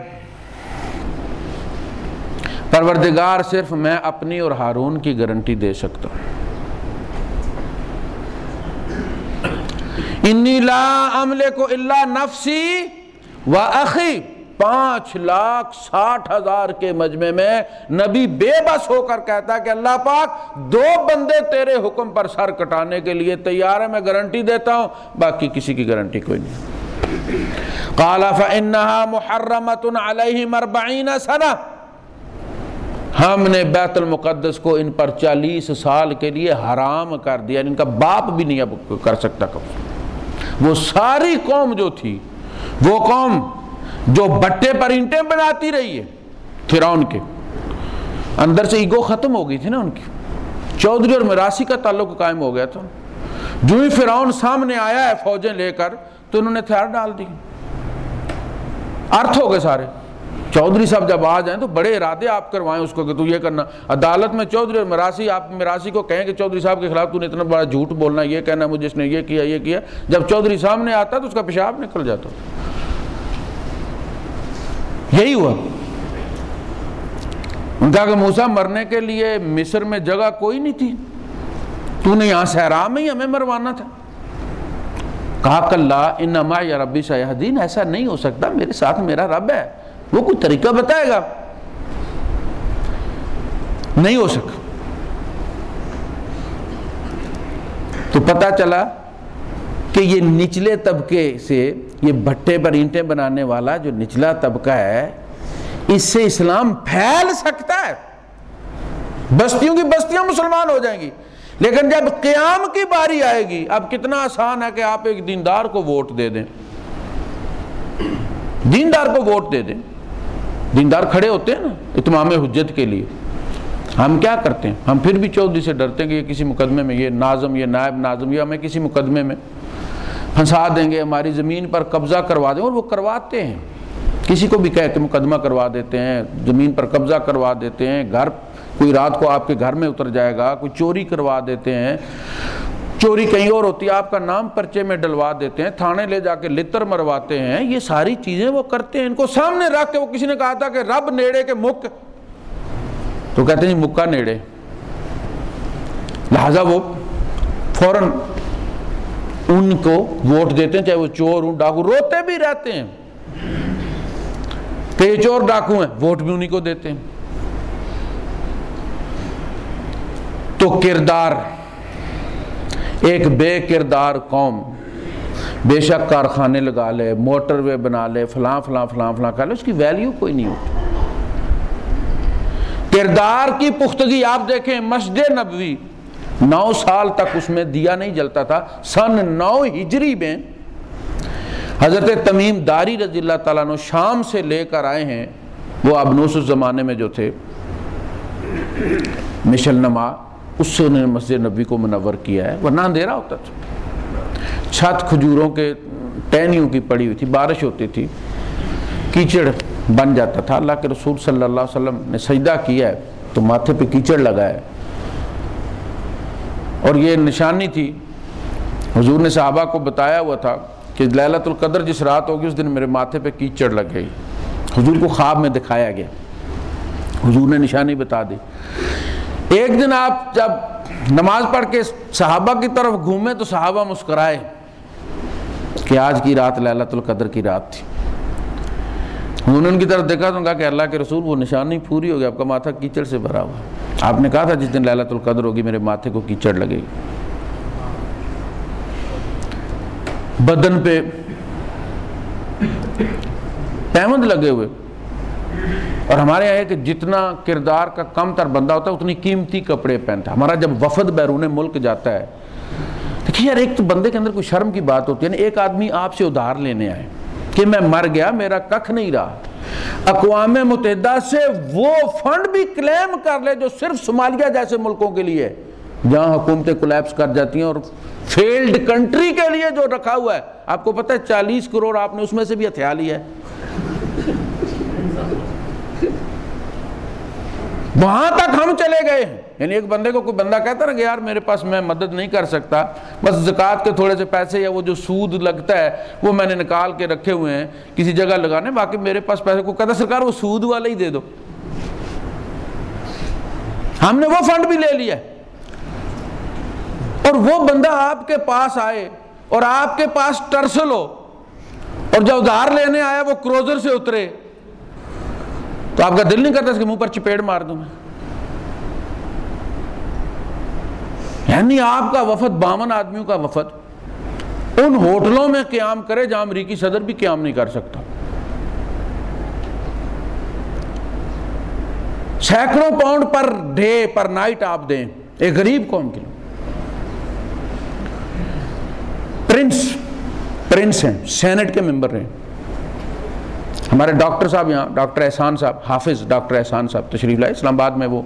پروردگار صرف میں اپنی اور ہارون کی گارنٹی دے سکتا ہوں۔ انی لا عملے کو اللہ نفسی و اخی۔ پانچ لاکھ ساٹھ ہزار کے مجمع میں نبی بے بس ہو کر کہتا ہے کہ اللہ پاک دو بندے تیرے حکم پر سر کٹانے کے لیے تیار ہے میں گارنٹی دیتا ہوں، باقی کسی کی گارنٹی کوئی نہیں۔ قال، فإنها محرمة عليهم 40 سنة۔ ہم نے بیت المقدس کو ان پر چالیس سال کے لیے حرام کر دیا یعنی ان کا باپ بھی نہیں اب کر سکتا کب وہ ساری قوم جو تھی، وہ قوم جو بٹے پر اینٹیں بناتی رہی ہے فرعون کے، اندر سے ایگو ختم ہو گئی تھی نا ان کی۔ چودھری اور مراسی کا تعلق قائم ہو گیا تھا۔ جو ہی فرعون سامنے آیا ہے فوجیں لے کر، تو انہوں نے ہتھیار ڈال دی ارتھ ہو گئے سارے۔ چودھری صاحب جب آ جائیں تو بڑے ارادے آپ کروائیں اس کو کہ تو یہ کرنا۔ عدالت میں چودھری اور مراسی آپ مراسی کو کہیں کہ چودھری صاحب کے خلاف تو نے اتنا بڑا جھوٹ بولنا، یہ کہنا مجھے اس نے یہ کیا یہ کیا۔ جب چودھری سامنے آتا تو اس کا پیشاب نکل جاتا۔ یہی ہوا۔ ان کا کہ موسا مرنے کے لیے مصر میں جگہ کوئی نہیں تھی۔ تو نے یہاں سہرا میں ہی ہمیں مروانا تھا۔ کہا کل انما یا ربی سیاحدین ایسا نہیں ہو سکتا، میرے ساتھ میرا رب ہے۔ وہ کوئی طریقہ بتائے گا۔ نہیں ہو سکا۔ تو پتا چلا کہ یہ نچلے طبقے سے یہ بھٹے پر اینٹیں بنانے والا جو نچلا طبقہ ہے، اس سے اسلام پھیل سکتا ہے۔ بستیوں کی بستیاں مسلمان ہو جائیں گی۔ لیکن جب قیام کی باری آئے گی، اب کتنا آسان ہے کہ آپ ایک دیندار کو ووٹ دے دیں۔ دیندار کو ووٹ دے دیں۔ دیندار کھڑے ہوتے ہیں نا اتمام حجت کے لیے۔ ہم کیا کرتے ہیں؟ ہم پھر بھی چودھری سے ڈرتے ہیں کہ یہ کسی مقدمے میں، یہ ناظم، یہ نائب ناظم، یہ ہمیں کسی مقدمے میں۔ پھنسا دیں گے، ہماری زمین پر قبضہ کروا دیں۔ اور وہ کرواتے ہیں۔ کسی کو بھی کہہ کے مقدمہ کروا دیتے ہیں، زمین پر قبضہ کروا دیتے ہیں۔ گھر، کوئی رات کو آپ کے گھر میں اتر جائے گا، کوئی چوری کروا دیتے ہیں۔ چوری کہیں اور ہوتی ہے، آپ کا نام پرچے میں ڈلوا دیتے ہیں، تھانے لے جا کے لتر مرواتے ہیں۔ یہ ساری چیزیں وہ کرتے ہیں، ان کو سامنے رکھ کے۔ وہ کسی نے کہا تھا کہ رب نیڑے کے مک۔ تو کہتے ہیں جی، مکہ نیڑے۔ لہذا وہ فوراً ان کو ووٹ دیتے ہیں، چاہے وہ چور ہوں، ڈاکو، روتے بھی رہتے ہیں۔ کہ یہ چور ڈاکو ہیں، ووٹ بھی انہیں کو دیتے ہیں۔ تو کردار، ایک بے کردار قوم بے شک کارخانے لگا لے، موٹر وے بنا لے، فلاں فلاں فلاں فلاں کر لے، اس کی ویلیو کوئی نہیں ہوتی۔ کردار کی پختگی آپ دیکھیں، مسجد نبوی نو سال تک اس میں دیا نہیں جلتا تھا۔ سن نو ہجری میں حضرت تمیم داری رضی اللہ تعالیٰ نے شام سے لے کر آئے ہیں۔ وہ ابنوس اس زمانے میں جو تھے۔ مشل نما، اس سے انہوں نے مسجد نبی کو منور کیا ہے۔ ورنہ اندھیرا ہوتا تھا۔ چھت کھجوروں کے ٹینیوں کی پڑی ہوئی تھی، بارش ہوتی تھی۔ کیچڑ بن جاتا تھا۔ اللہ کے رسول صلی اللہ علیہ وسلم نے سجدہ کیا ہے۔ تو ماتھے پہ کیچڑ لگا ہے۔ اور یہ نشانی تھی۔ حضور نے صحابہ کو بتایا ہوا تھا کہ للت القدر جس رات ہوگی اس دن میرے ماتھے پہ کیچڑ لگ گئی۔ حضور کو خواب میں دکھایا گیا۔ حضور نے نشانی بتا دی۔ ایک دن آپ جب نماز پڑھ کے صحابہ کی طرف گھومے تو صحابہ مسکرائے کہ آج کی رات للت القدر کی رات تھی۔ انہوں نے ان کی طرف دیکھا تو کہا کہ اللہ کے رسول وہ نشانی پوری ہو گئی، آپ کا ماتھا کیچڑ سے بھرا ہوا۔ آپ نے کہا تھا جس دن للت القدر ہوگی میرے ماتھے کو کیچڑ لگے گی۔ بدن پہ پیمند لگے ہوئے۔ اور ہمارے یہاں ہے کہ جتنا کردار کا کم تر بندہ ہوتا ہے، اتنی قیمتی کپڑے پہنتا ہے۔ ہمارا جب وفد بیرون ملک جاتا ہے، دیکھیے یار، ایک تو بندے کے اندر کوئی شرم کی بات ہوتی ہے نا، ایک آدمی آپ سے ادھار لینے آئے کہ میں مر گیا، میرا ککھ نہیں رہا۔ اقوام متحدہ سے وہ فنڈ بھی کلیم کر لے جو صرف صومالیہ جیسے ملکوں کے لیے جہاں حکومتیں کولیپس کر جاتی ہیں اور فیلڈ کنٹری کے لیے جو رکھا ہوا ہے۔ آپ کو پتہ ہے چالیس کروڑ آپ نے اس میں سے بھی ہتھیار لیا ہے۔ وہاں تک ہم چلے گئے ہیں۔ یعنی ایک بندے کو کوئی بندہ کہتا نا کہ یار میرے پاس میں مدد نہیں کر سکتا، بس زکوٰۃ کے تھوڑے سے پیسے یا وہ جو سود لگتا ہے، وہ میں نے نکال کے رکھے ہوئے ہیں کسی جگہ لگانے، باقی میرے پاس پیسے کو کہتا سرکار وہ سود والا ہی دے دو۔ ہم نے وہ فنڈ بھی لے لیا اور وہ بندہ آپ کے پاس آئے اور آپ کے پاس ٹرسل ہو اور جب ادھار لینے آیا وہ کروزر سے اترے تو آپ کا دل نہیں کرتا اس کے منہ پر چپیڑ مار دوں میں۔ یعنی آپ کا وفد، باون آدمیوں کا وفد۔ ان ہوٹلوں میں قیام کرے جہاں امریکی صدر بھی قیام نہیں کر سکتا۔ سینکڑوں pound per day, per night آپ دیں۔ ایک غریب قوم کے لیے۔ پرنس پرنس ہیں، سینٹ کے ممبر ہیں۔ ہمارے ڈاکٹر صاحب یہاں، ڈاکٹر احسان صاحب، حافظ ڈاکٹر احسان صاحب تشریف لائے۔ اسلام آباد میں وہ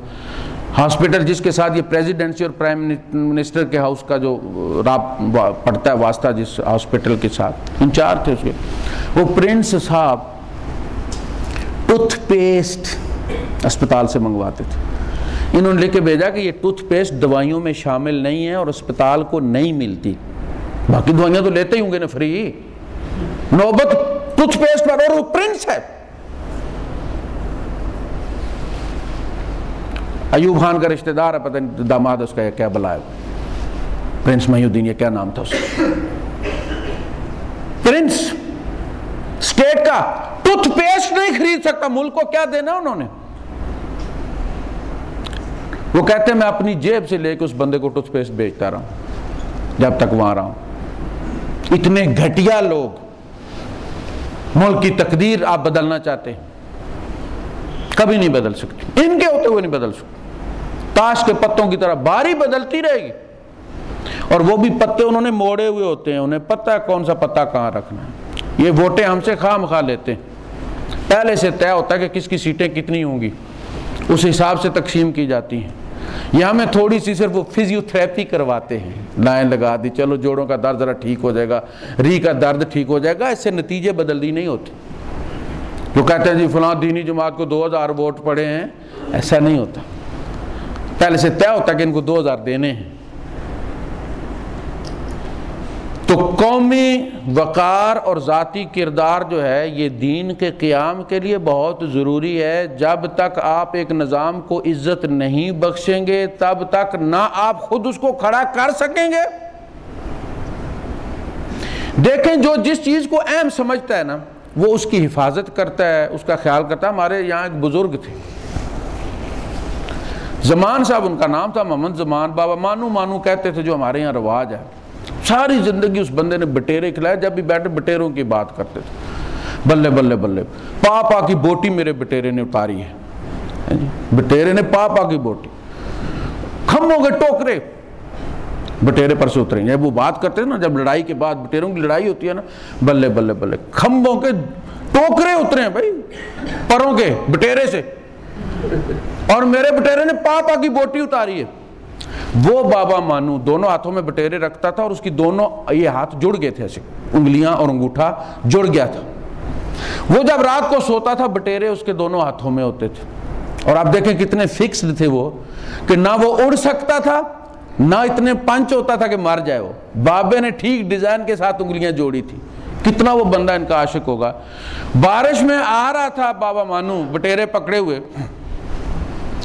ہاسپٹل جس کے ساتھ یہ پریزیڈنسی اور پرائم منسٹر کے ہاؤس کا جو راب پڑتا ہے واسطہ جس ہاسپٹل کے ساتھ انچارج تھے اس کے۔ وہ پرنس صاحب ٹوتھ پیسٹ اسپتال سے منگواتے تھے۔ انہوں نے لکھ کے بھیجا کہ یہ ٹوتھ پیسٹ دوائیوں میں شامل نہیں ہے اور اسپتال کو نہیں ملتی۔ باقی دوائیاں تو لیتے ہی ہوں گے نا فری۔ نوبت ٹوتھ پیسٹ پر اور وہ پرنس ہے۔ ایوب خان کا رشتہ دار ہے، پتہ نہیں داماد اس کا کیا بلا ہے۔ پرنس محی الدین یہ کیا نام تھا اس کا؟ پرنس اسٹیٹ کا ٹوتھ پیسٹ نہیں خرید سکتا، ملک کو کیا دینا انہوں نے؟ وہ کہتے ہیں، میں اپنی جیب سے لے کے اس بندے کو ٹوتھ پیسٹ بیچتا رہا ہوں، جب تک وہاں رہا ہوں۔ اتنے گھٹیا لوگ، ملک کی تقدیر آپ بدلنا چاہتے ہیں، کبھی نہیں بدل سکتے۔ ان کے ہوتے ہوئے نہیں بدل سکتے۔ تاش کے پتوں کی طرح باری بدلتی رہے گی۔ اور وہ بھی پتے انہوں نے موڑے ہوئے ہوتے ہیں۔ انہیں پتہ ہے کون سا پتا کہاں رکھنا ہے۔ یہ ووٹیں ہم سے خواہ مخواہ لیتے ہیں۔ پہلے سے طے ہوتا ہے کہ کس کی سیٹیں کتنی ہوں گی۔ اس حساب سے تقسیم کی جاتی ہیں۔ یہاں میں تھوڑی سی صرف وہ فزیو تھراپی کرواتے ہیں۔ لائن لگا دی۔ چلو جوڑوں کا درد ذرا ٹھیک ہو جائے گا۔ ری کا درد ٹھیک ہو جائے گا۔ اس سے نتیجے بدلنی نہیں ہوتے۔ جو کہتے ہیں جی فلاں دینی جماعت کو دو ہزار ووٹ پڑے ہیں۔ ایسا نہیں ہوتا۔ پہلے سے طے ہوتا کہ ان کو دو ہزار دینے ہیں۔ تو قومی وقار اور ذاتی کردار جو ہے، یہ دین کے قیام کے لیے بہت ضروری ہے۔ جب تک آپ ایک نظام کو عزت نہیں بخشیں گے، تب تک نہ آپ خود اس کو کھڑا کر سکیں گے۔ دیکھیں، جو جس چیز کو اہم سمجھتا ہے نا، وہ اس کی حفاظت کرتا ہے، اس کا خیال کرتا ہے۔ ہمارے یہاں ایک بزرگ تھے۔ زمان صاحب، ان کا نام تھا محمد زمان۔ بابا مانو مانو کہتے تھے جو ہمارے یہاں رواج ہے۔ ساری زندگی اس بندے نے بٹیرے کھلائے، جب بھی بیٹھے بٹیروں کی بات کرتے تھے۔ بلے بلے بلے۔ پا پا کی بوٹی میرے بٹیرے نے اتاری ہے۔ ہاں جی؟ بٹیرے نے پا پا کی بوٹی۔ کھمبوں کے ٹوکرے۔ بٹیرے پر سے اتریں۔ جب وہ بات کرتے ہیں نا، جب لڑائی کے بعد بٹیروں کی لڑائی ہوتی ہے نا۔ بلے بلے بلے۔ کھمبوں کے ٹوکرے اترے ہیں بھائی۔ پروں کے بٹیرے سے۔ اور میرے بٹیرے نے پا پا کی بوٹی اتاری ہے۔ وہ بابا مانو دونوں ہاتھوں میں بٹیرے رکھتا تھا اور اس کی دونوں یہ ہاتھ جڑ گئے تھے ایسے۔ انگلیاں اور انگوٹھا جڑ گیا تھا۔ وہ جب رات کو سوتا تھا، بٹیرے اس کے دونوں ہاتھوں میں ہوتے تھے۔ اور آپ دیکھیں کتنے فکسڈ تھے وہ کہ نہ وہ اڑ سکتا تھا، نہ اتنے پنچ ہوتا تھا کہ مر جائے وہ۔ بابے نے ٹھیک ڈیزائن کے ساتھ انگلیاں جوڑی تھی۔ کتنا وہ بندہ ان کا عاشق ہوگا۔ بارش میں آ رہا تھا بابا مانو، بٹیرے پکڑے ہوئے۔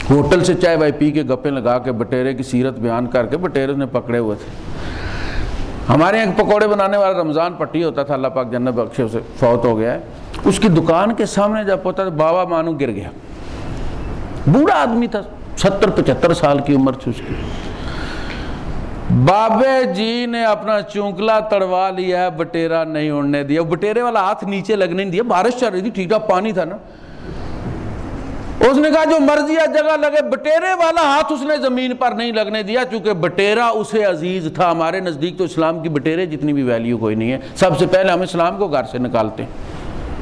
ہوٹل سے چائے وائی پی کے گپے لگا کے بٹیرے کی سیرت بیان کر کے بٹیرے نے پکڑے ہوئے تھے۔ ہمارے یہاں پکوڑے بنانے والا رمضان پٹی ہوتا تھا، اللہ پاک جنت بخشے سے فوت ہو گیا ہے۔ اس کی دکان کے سامنے جب ہوتا تھا بابا مانو گر گیا۔ بوڑھا آدمی تھا، ستر، پچہتر سال کی عمر تھی اس کی۔ بابے جی نے اپنا چونکلا تڑوا لیا بٹیرا نہیں اڑنے دیا۔ بٹیرے والا ہاتھ نیچے لگنے نہیں دیا، بارش چل رہی تھی ٹھیک ٹھاک پانی تھا نا۔ اس نے کہا جو مرضی جگہ لگے، بٹیرے والا ہاتھ اس نے زمین پر نہیں لگنے دیا، چونکہ بٹیرا اسے عزیز تھا۔ ہمارے نزدیک تو اسلام کی بٹیرے جتنی بھی ویلیو کوئی نہیں ہے۔ سب سے پہلے ہم اسلام کو گھر سے نکالتے ہیں۔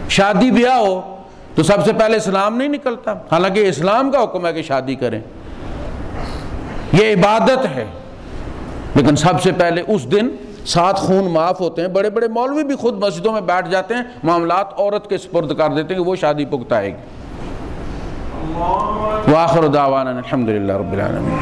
شادی بیاہ ہو تو سب سے پہلے اسلام نہیں نکلتا۔ حالانکہ اسلام کا حکم ہے کہ شادی کریں۔ یہ عبادت ہے۔ لیکن سب سے پہلے اس دن سات خون معاف ہوتے ہیں۔ بڑے بڑے مولوی بھی خود مسجدوں میں بیٹھ جاتے ہیں۔ معاملات عورت کے سپرد کر دیتے ہیں کہ وہ شادی پکتائے گی۔ واخر دعوانا الحمد للہ رب العالمین